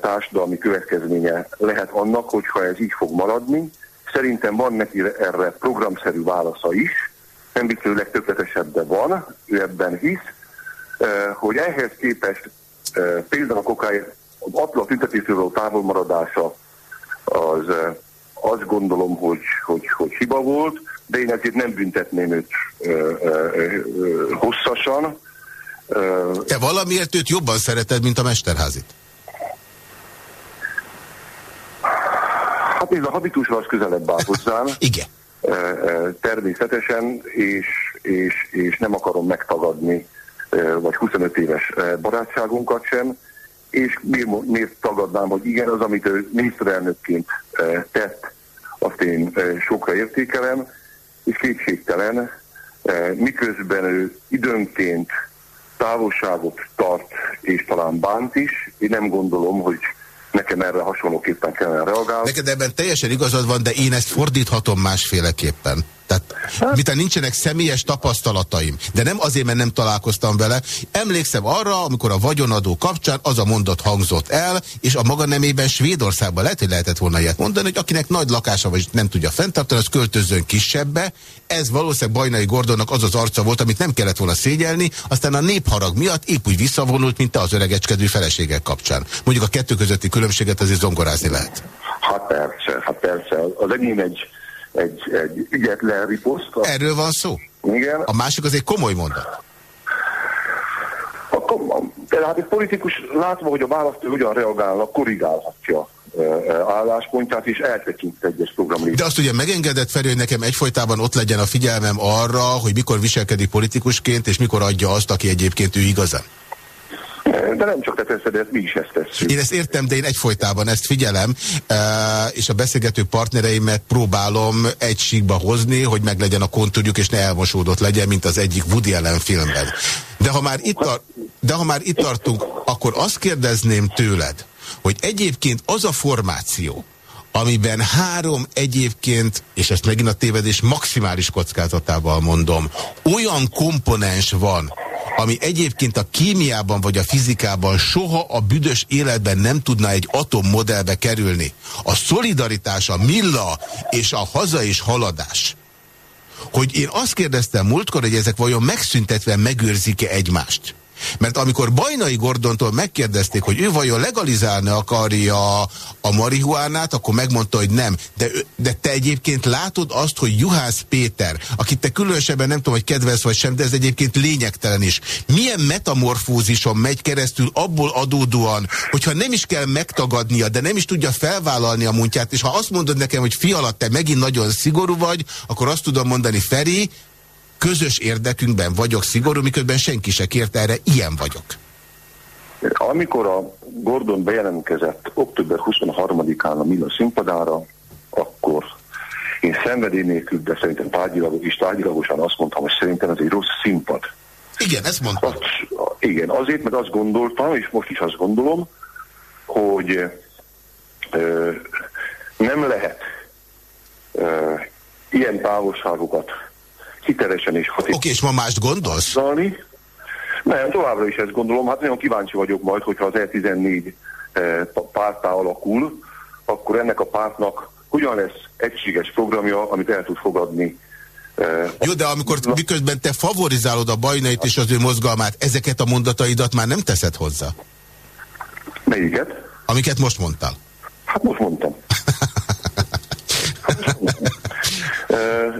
társadalmi következménye lehet annak, hogyha ez így fog maradni. Szerintem van neki erre programszerű válasza is, nem biztos, hogy legtökéletesebb, de van, ő ebben hisz, hogy ehhez képest például a kokáért az atla tüntetésről való távolmaradása az azt gondolom, hogy, hogy, hogy hiba volt, de én ezért nem büntetném őt ö, ö, ö, hosszasan. Te valamiért őt jobban szereted, mint a Mesterházit? Hát ez a habitusra az közelebb áll hozzám. Igen. Természetesen, és, és, és nem akarom megtagadni vagy 25 éves barátságunkat sem, és miért, miért tagadnám, hogy igen, az, amit ő miniszterelnökként tett, azt én sokra értékelem, és kétségtelen, miközben ő időnként távolságot tart, és talán bánt is, én nem gondolom, hogy nekem erre hasonlóképpen kellene reagálni. Neked ebben teljesen igazad van, de én ezt fordíthatom másféleképpen. Tehát hát. mintha nincsenek személyes tapasztalataim, de nem azért, mert nem találkoztam vele. Emlékszem arra, amikor a vagyonadó kapcsán az a mondat hangzott el, és a maga nemében Svédországban lehet, hogy lehetett volna ilyet mondani, hogy akinek nagy lakása vagy nem tudja fenntartani, az költözön kisebbe. Ez valószínűleg Bajnai Gordonnak az az arca volt, amit nem kellett volna szégyelni, aztán a népharag miatt épp úgy visszavonult, mint te az öregecskedő feleségek kapcsán. Mondjuk a kettő közötti különbséget azért zongorázni lehet. Hát persze, hát persze. Az enyém egy egy, egy ügyetlen riposzt. Erről van szó? Igen. A másik az egy komoly mondat. Tehát egy politikus látva, hogy a választó hogyan reagálnak, korrigálhatja álláspontját, és eltekint egyes programra. De azt ugye megengedett felé, hogy nekem egyfolytában ott legyen a figyelmem arra, hogy mikor viselkedik politikusként, és mikor adja azt, aki egyébként ő igazán. De nem csak te teszed, ezt mi is ezt tesszük. Én ezt értem, de én egyfolytában ezt figyelem, eh, és a beszélgető partnereimet próbálom egy síkba hozni, hogy meglegyen a kontúrjuk, és ne elmosódott legyen, mint az egyik Woody Allen filmben. De ha már itt, tar de ha már itt tartunk, akkor azt kérdezném tőled, hogy egyébként az a formáció, amiben három egyébként, és ezt megint a tévedés maximális kockázatával mondom, olyan komponens van, ami egyébként a kémiában vagy a fizikában soha a büdös életben nem tudna egy atommodellbe kerülni. A szolidaritás, a milla és a haza és haladás hogy én azt kérdeztem múltkor, hogy ezek vajon megszüntetve megőrzik-e egymást. Mert amikor Bajnai Gordontól megkérdezték, hogy ő vajon legalizálni akarja a marihuánát, akkor megmondta, hogy nem. De, de te egyébként látod azt, hogy Juhász Péter, akit te különösebben nem tudom, hogy kedvelsz vagy sem, de ez egyébként lényegtelen is. Milyen metamorfózison megy keresztül abból adódóan, hogyha nem is kell megtagadnia, de nem is tudja felvállalni a munkát, és ha azt mondod nekem, hogy fialat, te megint nagyon szigorú vagy, akkor azt tudom mondani, Feri, közös érdekünkben vagyok szigorú, miközben senki se kérte erre, ilyen vagyok. Amikor a Gordon bejelentkezett október 23-án a Mila színpadára, akkor én szenvedély nélkül, de szerintem tárgyilagos, is tárgyilagosan azt mondtam, hogy szerintem ez egy rossz színpad. Igen, ezt mondtam. Azt, igen, azért, mert azt gondoltam, és most is azt gondolom, hogy ö, nem lehet ö, ilyen távolságokat hitelesen és hatékonyan. Oké, és ma mást gondolsz? Zalni. Nem, továbbra is ezt gondolom. Hát nagyon kíváncsi vagyok majd, hogyha az E14 eh, pártá alakul, akkor ennek a pártnak hogyan lesz egységes programja, amit el tud fogadni eh, jó, de amikor miközben te favorizálod a bajnait és az ő mozgalmát, ezeket a mondataidat már nem teszed hozzá? Melyiket? Amiket most mondtál. Hát most mondtam.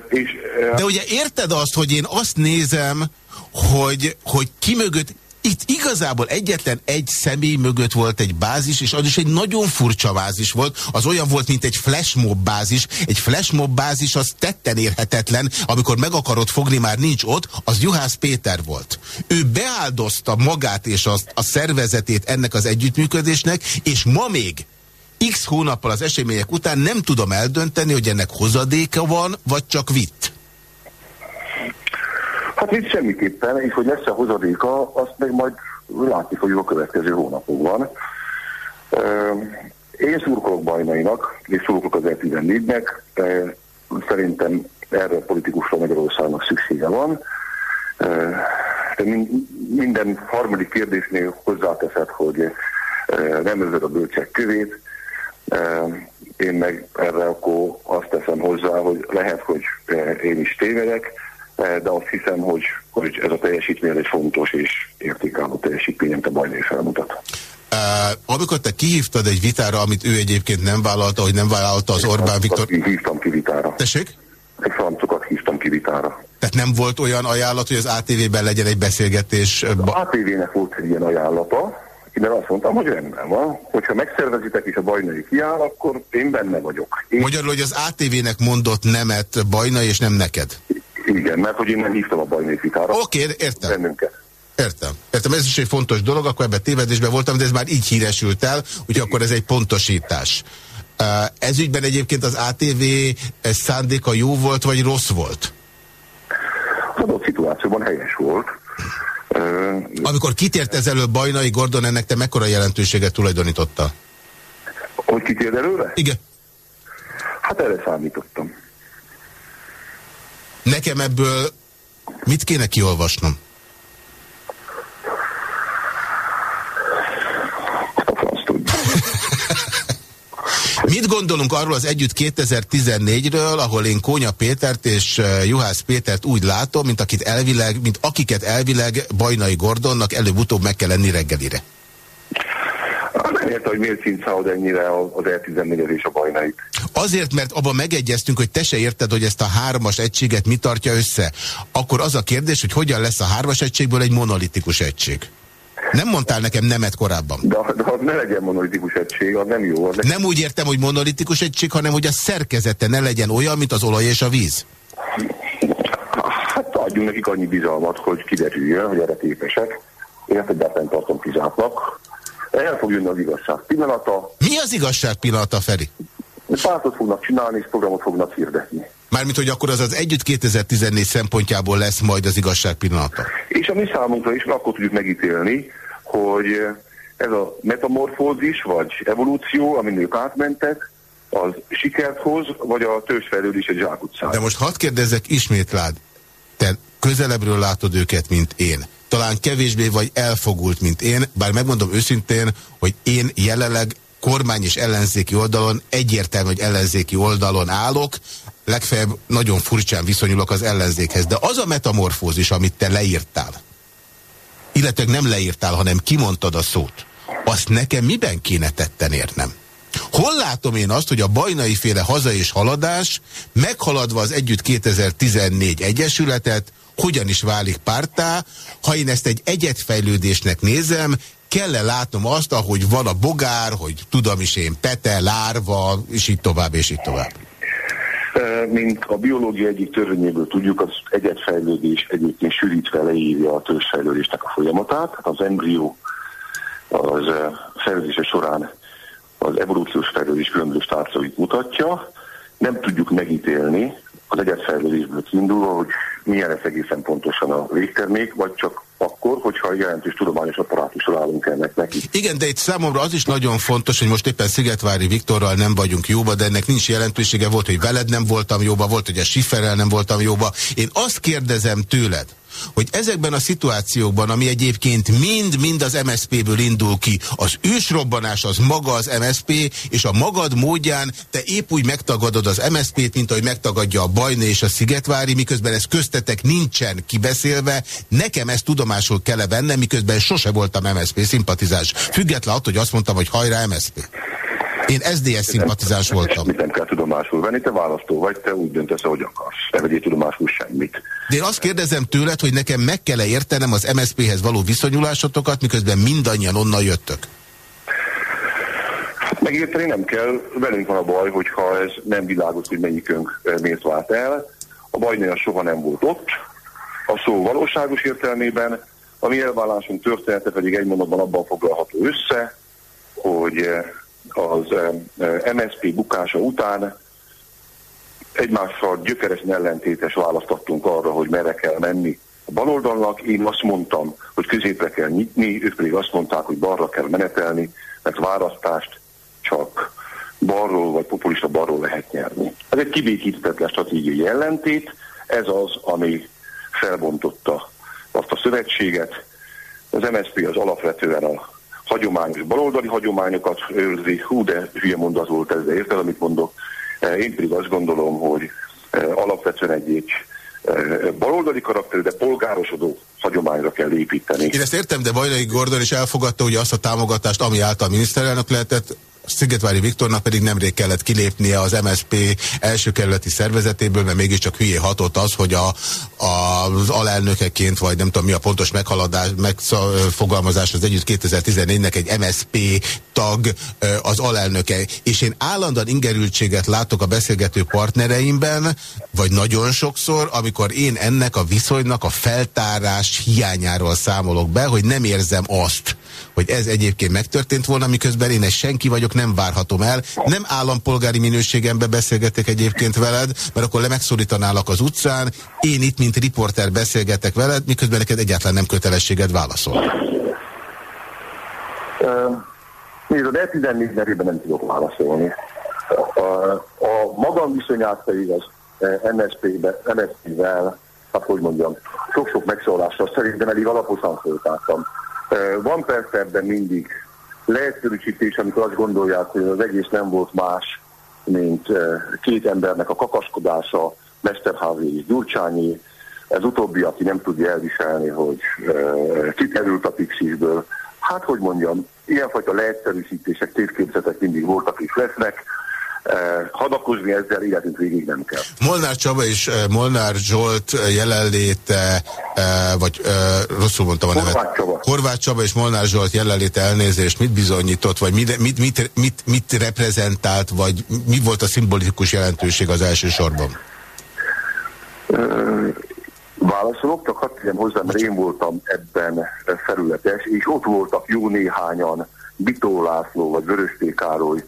és, De ugye érted azt, hogy én azt nézem, hogy, hogy ki mögött itt igazából egyetlen egy személy mögött volt egy bázis, és az is egy nagyon furcsa bázis volt. Az olyan volt, mint egy flashmob bázis. Egy flashmob bázis az tetten érhetetlen, amikor meg akarod fogni, már nincs ott, az Juhász Péter volt. Ő beáldozta magát és a, a szervezetét ennek az együttműködésnek, és ma még X hónappal az események után nem tudom eldönteni, hogy ennek hozadéka van, vagy csak vitt. Hát itt semmiképpen, és hogy lesz-e hozadéka, azt még majd látni fogjuk a következő hónapokban. Én szurkolok bajnainak, és szurkolok az E14-nek. Szerintem erre a politikusra Magyarországnak szüksége van. De minden harmadik kérdésnél hozzáteszed, hogy nem özöd a bölcsek kövét, én meg erre akkor azt teszem hozzá, hogy lehet, hogy én is tévedek, de azt hiszem, hogy, hogy ez a teljesítmény egy fontos és értékálló teljesítmény, amit a bajnai felmutat. Uh, amikor te kihívtad egy vitára, amit ő egyébként nem vállalta, hogy nem vállalta az Orbán Viktor... Hívtam ki vitára. Tessék? Egy francokat hívtam ki vitára. Tehát nem volt olyan ajánlat, hogy az ATV-ben legyen egy beszélgetés? Az ATV-nek volt egy ilyen ajánlata, innen azt mondtam, hogy rendben van, hogyha megszervezitek és a bajnai kiáll, akkor én benne vagyok. Én... Magyarul, hogy az ATV-nek mondott nemet bajnai, és nem neked? Igen, mert hogy én nem hívtam a bajnai fitára. Oké, okay, értem. Bennünket. Értem. Értem, ez is egy fontos dolog, akkor ebben tévedésben voltam, de ez már így híresült el, úgyhogy akkor ez egy pontosítás. Ez ügyben egyébként az ATV szándéka jó volt, vagy rossz volt? Az adott szituációban helyes volt. Amikor kitért ez előbb Bajnai Gordon, ennek te mekkora jelentőséget tulajdonította? Hogy kitért előre? Igen. Hát erre számítottam. Nekem ebből mit kéne kiolvasnom? Mit gondolunk arról az együtt 2014-ről, ahol én Kónya Pétert és eh, Juhász Pétert úgy látom, mint, akit elvileg, mint akiket elvileg Bajnai Gordonnak előbb-utóbb meg kell lenni reggelire? Nem érte, hogy miért cincálod ennyire az R14 és a bajnait. Azért, mert abban megegyeztünk, hogy te se érted, hogy ezt a hármas egységet mi tartja össze. Akkor az a kérdés, hogy hogyan lesz a hármas egységből egy monolitikus egység. Nem mondtál nekem nemet korábban. De, de az ne legyen monolitikus egység, az nem jó. Az nem úgy értem, hogy monolitikus egység, hanem hogy a szerkezete ne legyen olyan, mint az olaj és a víz. Hát adjunk nekik annyi bizalmat, hogy kiderüljön, hogy erre képesek. Én ezt egyáltalán tartom kizártnak. El fog jönni az igazság pillanata. Mi az igazság pillanata, Feri? Pártot fognak csinálni, és programot fognak hirdetni. Mármint, hogy akkor az az együtt 2014 szempontjából lesz majd az igazság pillanata. És a mi számunkra is akkor tudjuk megítélni, hogy ez a metamorfózis vagy evolúció, amin ők átmentek, az sikert hoz, vagy a tőzsfejlődés egy zsákutcán. De most hadd kérdezzek ismét rád, te közelebbről látod őket, mint én. Talán kevésbé vagy elfogult, mint én, bár megmondom őszintén, hogy én jelenleg kormány és ellenzéki oldalon egyértelmű, hogy ellenzéki oldalon állok, legfeljebb nagyon furcsán viszonyulok az ellenzékhez. De az a metamorfózis, amit te leírtál, illetve nem leírtál, hanem kimondtad a szót, azt nekem miben kéne tetten érnem? Hol látom én azt, hogy a bajnai féle haza és haladás meghaladva az Együtt 2014 Egyesületet, hogyan is válik pártá, ha én ezt egy egyetfejlődésnek nézem, kell-e látnom azt, ahogy van a bogár, hogy tudom is én, pete, lárva, és így tovább, és így tovább. Mint a biológia egyik törvényéből tudjuk, az egyetfejlődés egyébként sűrítve leírja a törzsfejlődésnek a folyamatát. Az embrió az fejlődése során az evolúciós fejlődés különböző stációit mutatja. Nem tudjuk megítélni az egyetfejlődésből kiindulva, hogy milyen lesz egészen pontosan a végtermék, vagy csak akkor, hogyha jelentős tudományos apparátusra állunk ennek neki. Igen, de itt számomra az is nagyon fontos, hogy most éppen Szigetvári Viktorral nem vagyunk jóba, de ennek nincs jelentősége. Volt, hogy veled nem voltam jóba, volt, hogy a Sifferrel nem voltam jóba. Én azt kérdezem tőled, hogy ezekben a szituációkban, ami egyébként mind-mind az MSZP-ből indul ki, az ősrobbanás az maga az MSZP, és a magad módján te épp úgy megtagadod az MSZP-t, mint ahogy megtagadja a Bajna és a Szigetvári, miközben ez köztetek nincsen kibeszélve, nekem ezt tudomásul kell -e vennem, miközben sose voltam MSZP szimpatizás. Független attól, hogy azt mondtam, hogy hajrá MSZP. Én SDS szimpatizáns voltam. Mit nem kell tudomásul venni, te választó vagy, te úgy döntesz, ahogy akarsz. Ne vegyél tudomásul semmit. De én azt kérdezem tőled, hogy nekem meg kell -e értenem az MSZP-hez való viszonyulásotokat, miközben mindannyian onnan jöttök. Megérteni nem kell, velünk van a baj, hogyha ez nem világos, hogy melyikünk eh, miért vált el. A bajnél soha nem volt ott, a szó valóságos értelmében, a mi elvállásunk története pedig egy mondatban abban foglalható össze, hogy eh, az MSZP bukása után egymással gyökeresen ellentétes választ adtunk arra, hogy merre kell menni a baloldalnak. Én azt mondtam, hogy középre kell nyitni, ők pedig azt mondták, hogy balra kell menetelni, mert választást csak balról vagy populista balról lehet nyerni. Ez egy kibékítetlen stratégiai ellentét, ez az, ami felbontotta azt a szövetséget. Az MSZP az alapvetően a hagyományos baloldali hagyományokat őrzi. Hú, de hülye mondat volt ez, de érted, amit mondok. Eh, én pedig azt gondolom, hogy eh, alapvetően egy, egy eh, baloldali karakterű, de polgárosodó hagyományra kell építeni. Én ezt értem, de Bajnai Gordon is elfogadta hogy azt a támogatást, ami által miniszterelnök lehetett, Szigetvári Viktornak pedig nemrég kellett kilépnie az MSP első kerületi szervezetéből, mert mégiscsak hülyé hatott az, hogy a, a, az alelnökeként, vagy nem tudom mi a pontos meghaladás, megfogalmazás az együtt 2014-nek egy MSP tag az alelnöke. És én állandóan ingerültséget látok a beszélgető partnereimben, vagy nagyon sokszor, amikor én ennek a viszonynak a feltárás hiányáról számolok be, hogy nem érzem azt, hogy ez egyébként megtörtént volna, miközben én egy senki vagyok, nem várhatom el. Nem állampolgári minőségembe beszélgetek egyébként veled, mert akkor le megszólítanálak az utcán. Én itt, mint riporter beszélgetek veled, miközben neked egyáltalán nem kötelességed válaszol. Nézd, a E14 nevében nem tudok válaszolni. A, a magam viszonyát pedig az MSZP-vel, MSZP hát hogy mondjam, sok-sok megszólással szerintem elég alaposan föltáltam. Van persze ebben mindig leegyszerűsítés, amikor azt gondolják, hogy az egész nem volt más, mint két embernek a kakaskodása, Mesterházi és Gyurcsányi, ez utóbbi, aki nem tudja elviselni, hogy kikerült a Pixisből. Hát, hogy mondjam, ilyenfajta leegyszerűsítések, tévképzetek mindig voltak és lesznek, Eh, hadakozni ezzel életünk végig nem kell. Molnár Csaba és eh, Molnár Zsolt eh, jelenléte, vagy rosszul mondtam a nevet. Horváth Csaba. Horváth Csaba és Molnár Zsolt jelenléte elnézést mit bizonyított, vagy mit, mit, mit, mit, mit reprezentált, vagy mi volt a szimbolikus jelentőség az elsősorban? Válaszolok, csak hadd tegyem hozzá, mert én voltam ebben felületes, és ott voltak jó néhányan, Bitó László, vagy Vörösté Károly,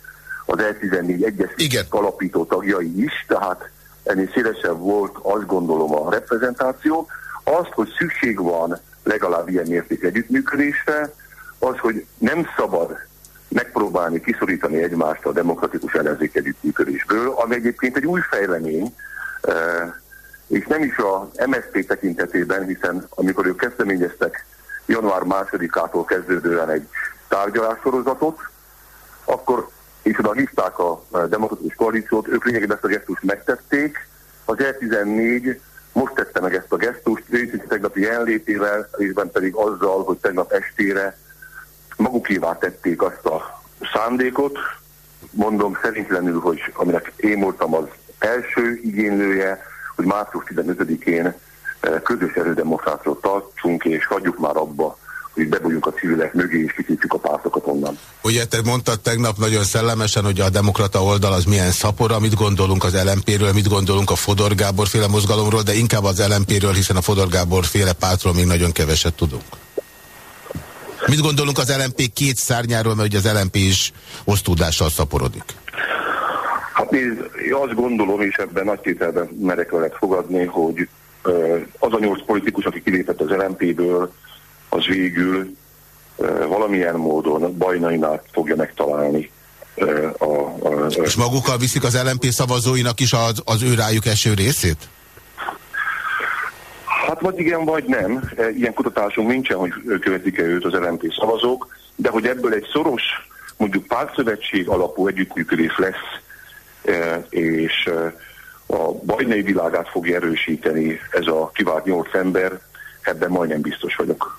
az L14 egyes alapító tagjai is, tehát ennél szélesebb volt azt gondolom a reprezentáció. Azt, hogy szükség van legalább ilyen mérték együttműködésre, az, hogy nem szabad megpróbálni kiszorítani egymást a demokratikus ellenzék együttműködésből, ami egyébként egy új fejlemény, eh, és nem is a MSZP tekintetében, hiszen amikor ők kezdeményeztek január másodikától kezdődően egy tárgyalássorozatot, akkor és oda hívták a demokratikus koalíciót, ők lényegében ezt a gesztust megtették. Az E14 most tette meg ezt a gesztust, részint tegnapi jelenlétével, részben pedig azzal, hogy tegnap estére magukévá tették azt a szándékot, mondom szerintlenül, hogy aminek én voltam az első igénylője, hogy március 15-én közös erődemonstrációt tartsunk, és hagyjuk már abba hogy bebújjunk a civilek mögé, és kiszítjük a pártokat onnan. Ugye te mondtad tegnap nagyon szellemesen, hogy a demokrata oldal az milyen szapora, mit gondolunk az LMP-ről, mit gondolunk a Fodor Gábor féle mozgalomról, de inkább az LMP-ről, hiszen a Fodor Gábor féle pártról még nagyon keveset tudunk. Mit gondolunk az LMP két szárnyáról, mert ugye az LMP is osztódással szaporodik? Hát nézd, én azt gondolom, és ebben nagy tételben merek veled fogadni, hogy az a nyolc politikus, aki kilépett az LMP-ből, az végül valamilyen módon bajnainál fogja megtalálni a, a, a... És magukkal viszik az LMP szavazóinak is az, az ő rájuk eső részét? Hát vagy igen, vagy nem. Ilyen kutatásunk nincsen, hogy követik-e őt az LMP szavazók, de hogy ebből egy szoros, mondjuk pártszövetség alapú együttműködés lesz, és a bajnai világát fogja erősíteni ez a kivált nyolc ember, ebben majdnem biztos vagyok.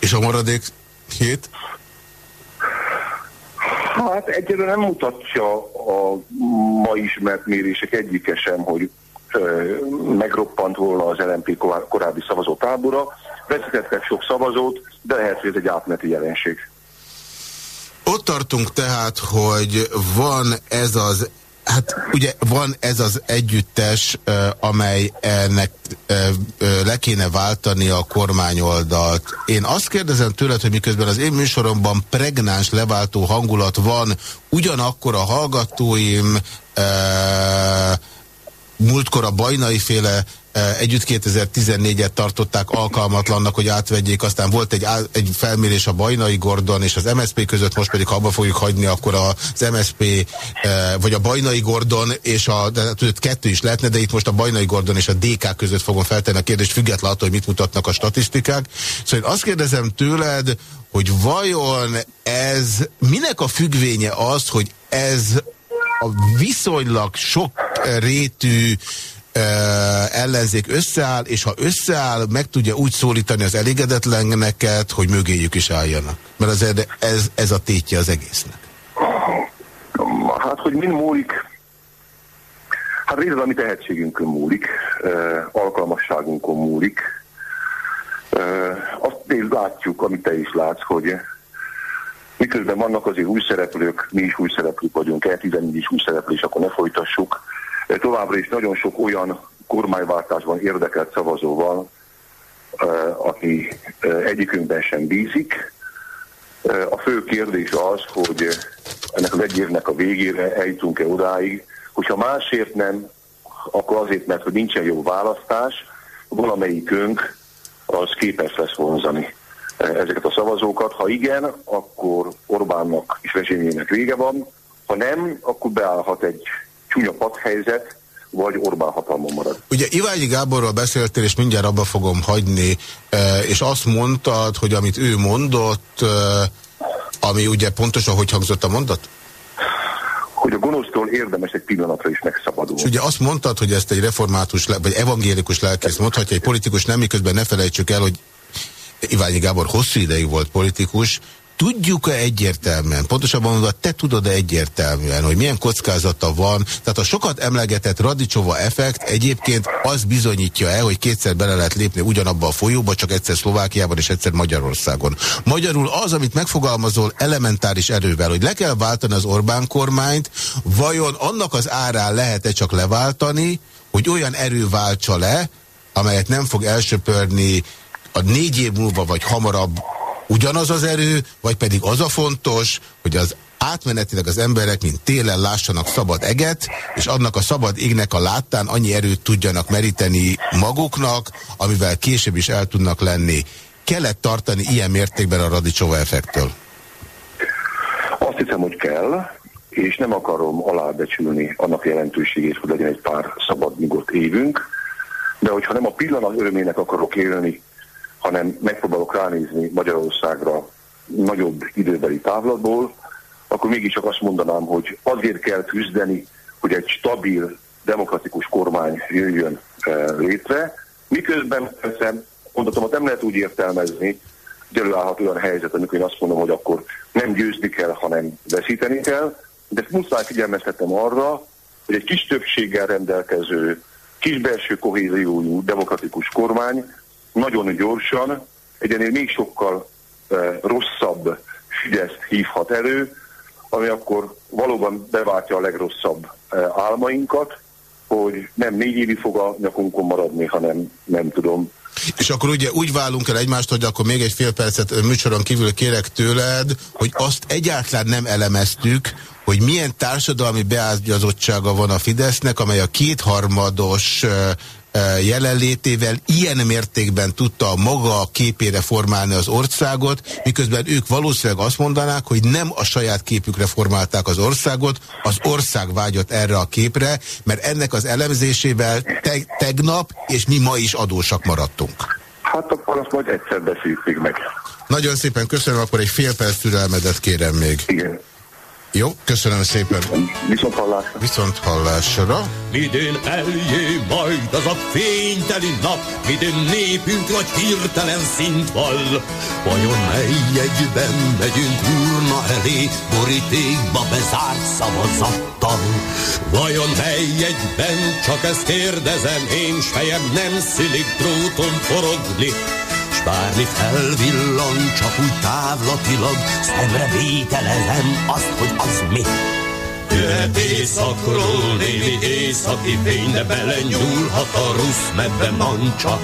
És a maradék hét? Hát egyelőre nem mutatja a ma ismert mérések egyike sem, hogy ö, megroppant volna az LNP korábbi szavazótábora. Veszítettek sok szavazót, de lehet, hogy ez egy átmeneti jelenség. Ott tartunk tehát, hogy van ez az Hát ugye van ez az együttes, amely ennek le kéne váltani a kormányoldalt. Én azt kérdezem tőled, hogy miközben az én műsoromban pregnáns leváltó hangulat van, ugyanakkor a hallgatóim múltkor a bajnai féle Együtt 2014-et tartották alkalmatlannak, hogy átvegyék, aztán volt egy, egy felmérés a Bajnai Gordon és az MSP között, most pedig ha abba fogjuk hagyni, akkor az MSP, vagy a Bajnai Gordon és a, tudod, kettő is lehetne, de itt most a Bajnai Gordon és a DK között fogom feltenni a kérdést, függetlenül attól, hogy mit mutatnak a statisztikák. Szóval én azt kérdezem tőled, hogy vajon ez, minek a függvénye az, hogy ez a viszonylag sok rétű ellenzék összeáll, és ha összeáll, meg tudja úgy szólítani az elégedetleneket, hogy mögéjük is álljanak. Mert az, ez, ez a tétje az egésznek. Hát, hogy mind múlik? Hát részben a mi tehetségünkön múlik, alkalmasságunkon múlik. Azt nézd, látjuk, amit te is látsz, hogy miközben vannak azért új szereplők, mi is új szereplők vagyunk, e 14 is új szereplő, és akkor ne folytassuk Továbbra is nagyon sok olyan kormányváltásban érdekelt szavazó aki egyikünkben sem bízik. A fő kérdés az, hogy ennek az egy évnek a végére eljutunk-e odáig, hogyha másért nem, akkor azért, mert hogy nincsen jó választás, valamelyikünk az képes lesz vonzani ezeket a szavazókat. Ha igen, akkor Orbánnak és rezsimjének vége van, ha nem, akkor beállhat egy csúnya padhelyzet, vagy Orbán hatalmon marad. Ugye Iványi Gáborral beszéltél, és mindjárt abba fogom hagyni, e, és azt mondtad, hogy amit ő mondott, e, ami ugye pontosan hogy hangzott a mondat? hogy a gonosztól érdemes egy pillanatra is megszabadulni. És ugye azt mondtad, hogy ezt egy református, vagy evangélikus lelkész mondhatja, egy politikus nem, miközben ne felejtsük el, hogy Iványi Gábor hosszú ideig volt politikus, Tudjuk-e egyértelműen, pontosabban mondva, te tudod-e egyértelműen, hogy milyen kockázata van, tehát a sokat emlegetett Radicsova effekt egyébként az bizonyítja-e, hogy kétszer bele lehet lépni ugyanabba a folyóba, csak egyszer Szlovákiában és egyszer Magyarországon. Magyarul az, amit megfogalmazol elementáris erővel, hogy le kell váltani az Orbán kormányt, vajon annak az árán lehet-e csak leváltani, hogy olyan erő váltsa le, amelyet nem fog elsöpörni a négy év múlva vagy hamarabb ugyanaz az erő, vagy pedig az a fontos, hogy az átmenetileg az emberek, mint télen lássanak szabad eget, és annak a szabad égnek a láttán annyi erőt tudjanak meríteni maguknak, amivel később is el tudnak lenni. Kellett tartani ilyen mértékben a Radicsova effektől? Azt hiszem, hogy kell, és nem akarom alábecsülni annak jelentőségét, hogy legyen egy pár szabad, nyugodt évünk, de hogyha nem a pillanat örömének akarok élni, hanem megpróbálok ránézni Magyarországra nagyobb időbeli távlatból, akkor mégiscsak azt mondanám, hogy azért kell küzdeni, hogy egy stabil, demokratikus kormány jöjjön létre, miközben persze mondatomat nem lehet úgy értelmezni, hogy előállhat olyan helyzet, amikor én azt mondom, hogy akkor nem győzni kell, hanem veszíteni kell, de muszáj figyelmeztetem arra, hogy egy kis többséggel rendelkező, kis belső kohéziójú demokratikus kormány nagyon gyorsan, egyenél még sokkal e, rosszabb Fideszt hívhat elő, ami akkor valóban beváltja a legrosszabb e, álmainkat, hogy nem négy évi fog a nyakunkon maradni, hanem nem tudom, és akkor ugye úgy válunk el egymást, hogy akkor még egy fél percet műsoron kívül kérek tőled, hogy azt egyáltalán nem elemeztük, hogy milyen társadalmi beágyazottsága van a Fidesznek, amely a kétharmados jelenlétével ilyen mértékben tudta a maga képére formálni az országot, miközben ők valószínűleg azt mondanák, hogy nem a saját képükre formálták az országot, az ország vágyott erre a képre, mert ennek az elemzésével te tegnap és mi ma is adósak maradtunk. Hát akkor azt majd egyszer beszéljük meg. Nagyon szépen köszönöm, akkor egy fél perc türelmedet kérem még. Igen. Jó, köszönöm szépen. Viszont hallásra. Viszont hallásra. Midén eljé majd az a fényteli nap, midén népünk nagy hirtelen szint val. Vajon mely egyben megyünk urna elé, borítékba bezárt szavazattal? Vajon mely egyben, csak ezt kérdezem, én s fejem nem szilik dróton forogni, Bármi felvillan, csak úgy távlatilag, szemre vételezem azt, hogy az mi. Jöhet éjszakról némi északi fény, de belenyúlhat a rusz medve mancsa.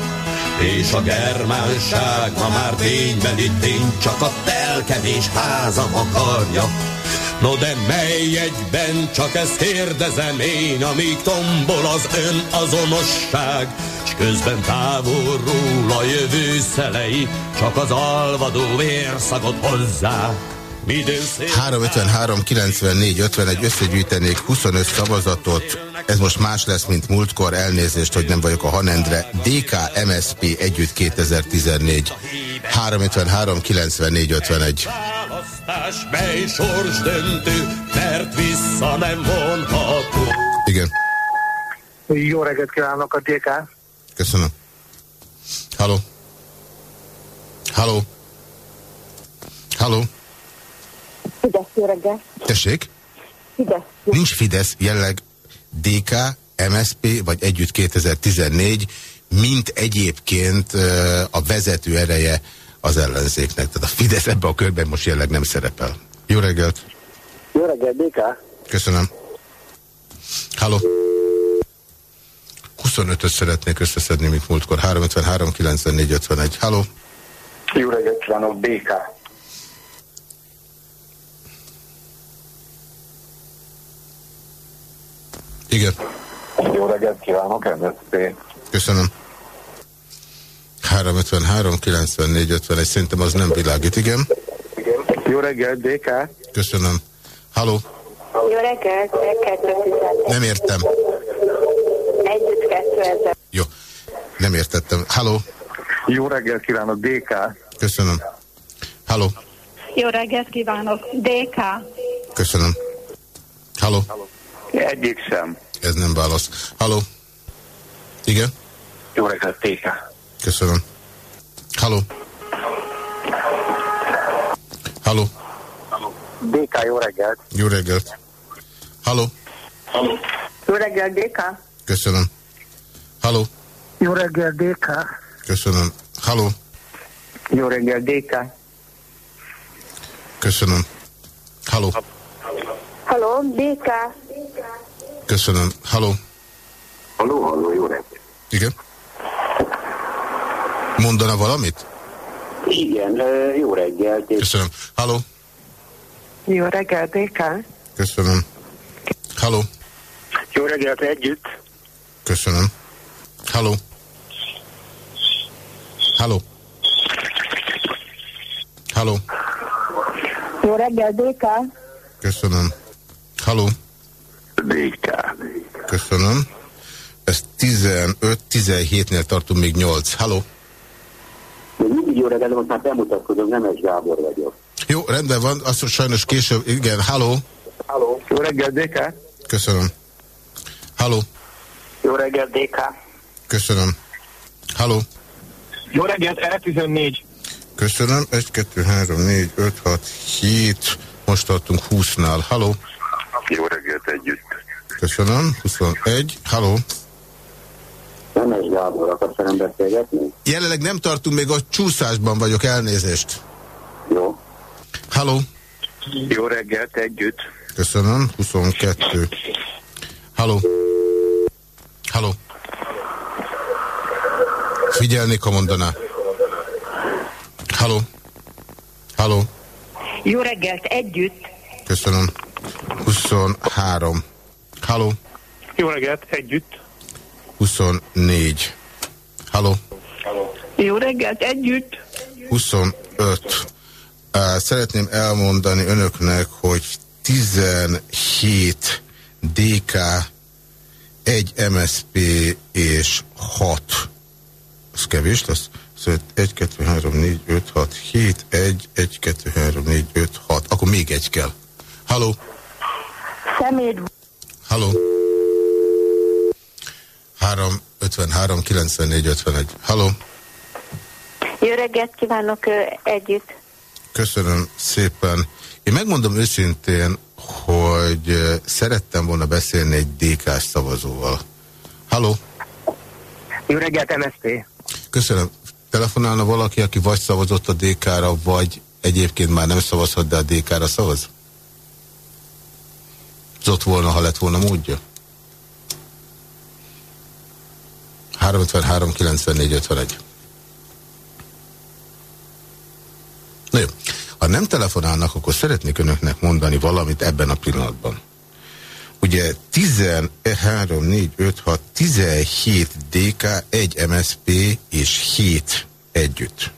És a germánság ma már ténybeli tény, csak a telkevés házam akarja. No de mely egyben, csak ezt kérdezem én, amíg tombol az ön azonosság, s közben távolról a jövő szelei, csak az alvadó vérszagot hozzá. 353 94 51 összegyűjtenék 25 szavazatot. Ez most más lesz, mint múltkor. Elnézést, hogy nem vagyok a Hanendre. DK MSP együtt 2014. 353 94 51 választás, mely sors döntő, mert vissza nem vonható. Igen. Jó reggelt kívánok a DK. Köszönöm. Halló. Halló. Halló. Fidesz, jó reggelt. Tessék? Fidesz. Nincs Fidesz, jelleg DK, MSP vagy Együtt 2014, mint egyébként a vezető ereje az ellenzéknek. Tehát a Fidesz ebbe a körben most jelenleg nem szerepel. Jó reggelt! Jó reggelt, DK! Köszönöm. Halló! 25-öt szeretnék összeszedni, mint múltkor. 353 94 51. Halló! Jó reggelt kívánok, DK! Igen. Jó reggelt kívánok, MSZP. Köszönöm. 353, 94, 51, szerintem az nem világít, igen. Jó reggelt, DK. Köszönöm. Halló? Jó reggelt, 2017. Nem értem. Együtt 2000. Jó, nem értettem. Halló? Jó reggelt kívánok, DK. Köszönöm. Halló? Jó reggelt kívánok, DK. Köszönöm. Halló? Egyik sem. Ez nem válasz. Halló? Igen? Jó reggelt, DK. Köszönöm. Halló? Halló? DK, jó reggelt. Jó reggelt. Halló? Jó reggelt, DK. Köszönöm. Halló? Jó reggelt, DK. Köszönöm. Halló? Jó reggelt, DK. Köszönöm. Halló? Halló, DK. Köszönöm. Halló? Halló, halló, jó reggelt. Igen? Mondana valamit? Igen, jó reggelt. Köszönöm. Halló? Jó reggelt, DK. Köszönöm. Halló? Jó reggelt, együtt. Köszönöm. Halló? Halló? Halló? Jó reggelt, DK. Köszönöm. Halló? DK. Köszönöm. Ez 15-17-nél tartunk még 8. Halló? Mindig jó reggelt, most már bemutatkozom, Nemes Gábor vagyok. Jó, rendben van, azt hogy sajnos később, igen, halló. Halló. Jó reggel, DK. Köszönöm. Halló. Jó reggel, DK. Köszönöm. Halló. Jó reggelt, R14. Köszönöm. 1, 2, 3, 4, 5, 6, 7. Most tartunk 20-nál. Halló. Jó reggelt együtt. Köszönöm. 21. Halló. Nemes Gábor, akarsz velem beszélgetni? Jelenleg nem tartunk, még a csúszásban vagyok, elnézést. Jó. Halló. Jó reggelt, együtt. Köszönöm. 22. Halló. Halló. Figyelnék, ha mondaná. Halló. Halló. Jó reggelt, együtt. Köszönöm. 23. Halló. Jó reggelt, együtt. 24. Halló. Jó reggelt, együtt. 25. Uh, Szeretném elmondani önöknek, hogy 17 DK, 1 MSP és 6. Ez kevés lesz? Szóval 1, 2, 3, 4, 5, 6, 7, 1, 1, 2, 3, 4, 5, 6. Akkor még egy kell. Halló? Szemét. Halló? 3, 53, 94, 51. Halló? Jó reggelt kívánok együtt. Köszönöm szépen. Én megmondom őszintén, hogy szerettem volna beszélni egy DK-s szavazóval. Halló? Jó reggelt, MSZP. Köszönöm. Telefonálna valaki, aki vagy szavazott a DK-ra, vagy egyébként már nem szavazhat, de a DK-ra szavaz? Az ott volna, ha lett volna módja? 353 94 51. Na jó. Ha nem telefonálnak, akkor szeretnék önöknek mondani valamit ebben a pillanatban. Ugye 13, 4, 5, 6, 17 DK, 1 MSP és 7 együtt.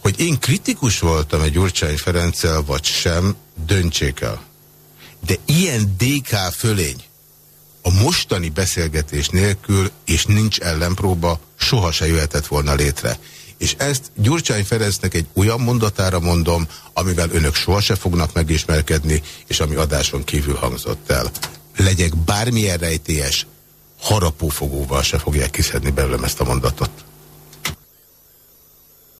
Hogy én kritikus voltam egy Gyurcsány Ferenccel, vagy sem, döntsék el. De ilyen DK fölény a mostani beszélgetés nélkül, és nincs ellenpróba, soha se jöhetett volna létre. És ezt Gyurcsány Ferencnek egy olyan mondatára mondom, amivel önök sohasem fognak megismerkedni, és ami adáson kívül hangzott el. Legyek bármilyen rejtélyes, harapófogóval se fogják kiszedni belőlem ezt a mondatot.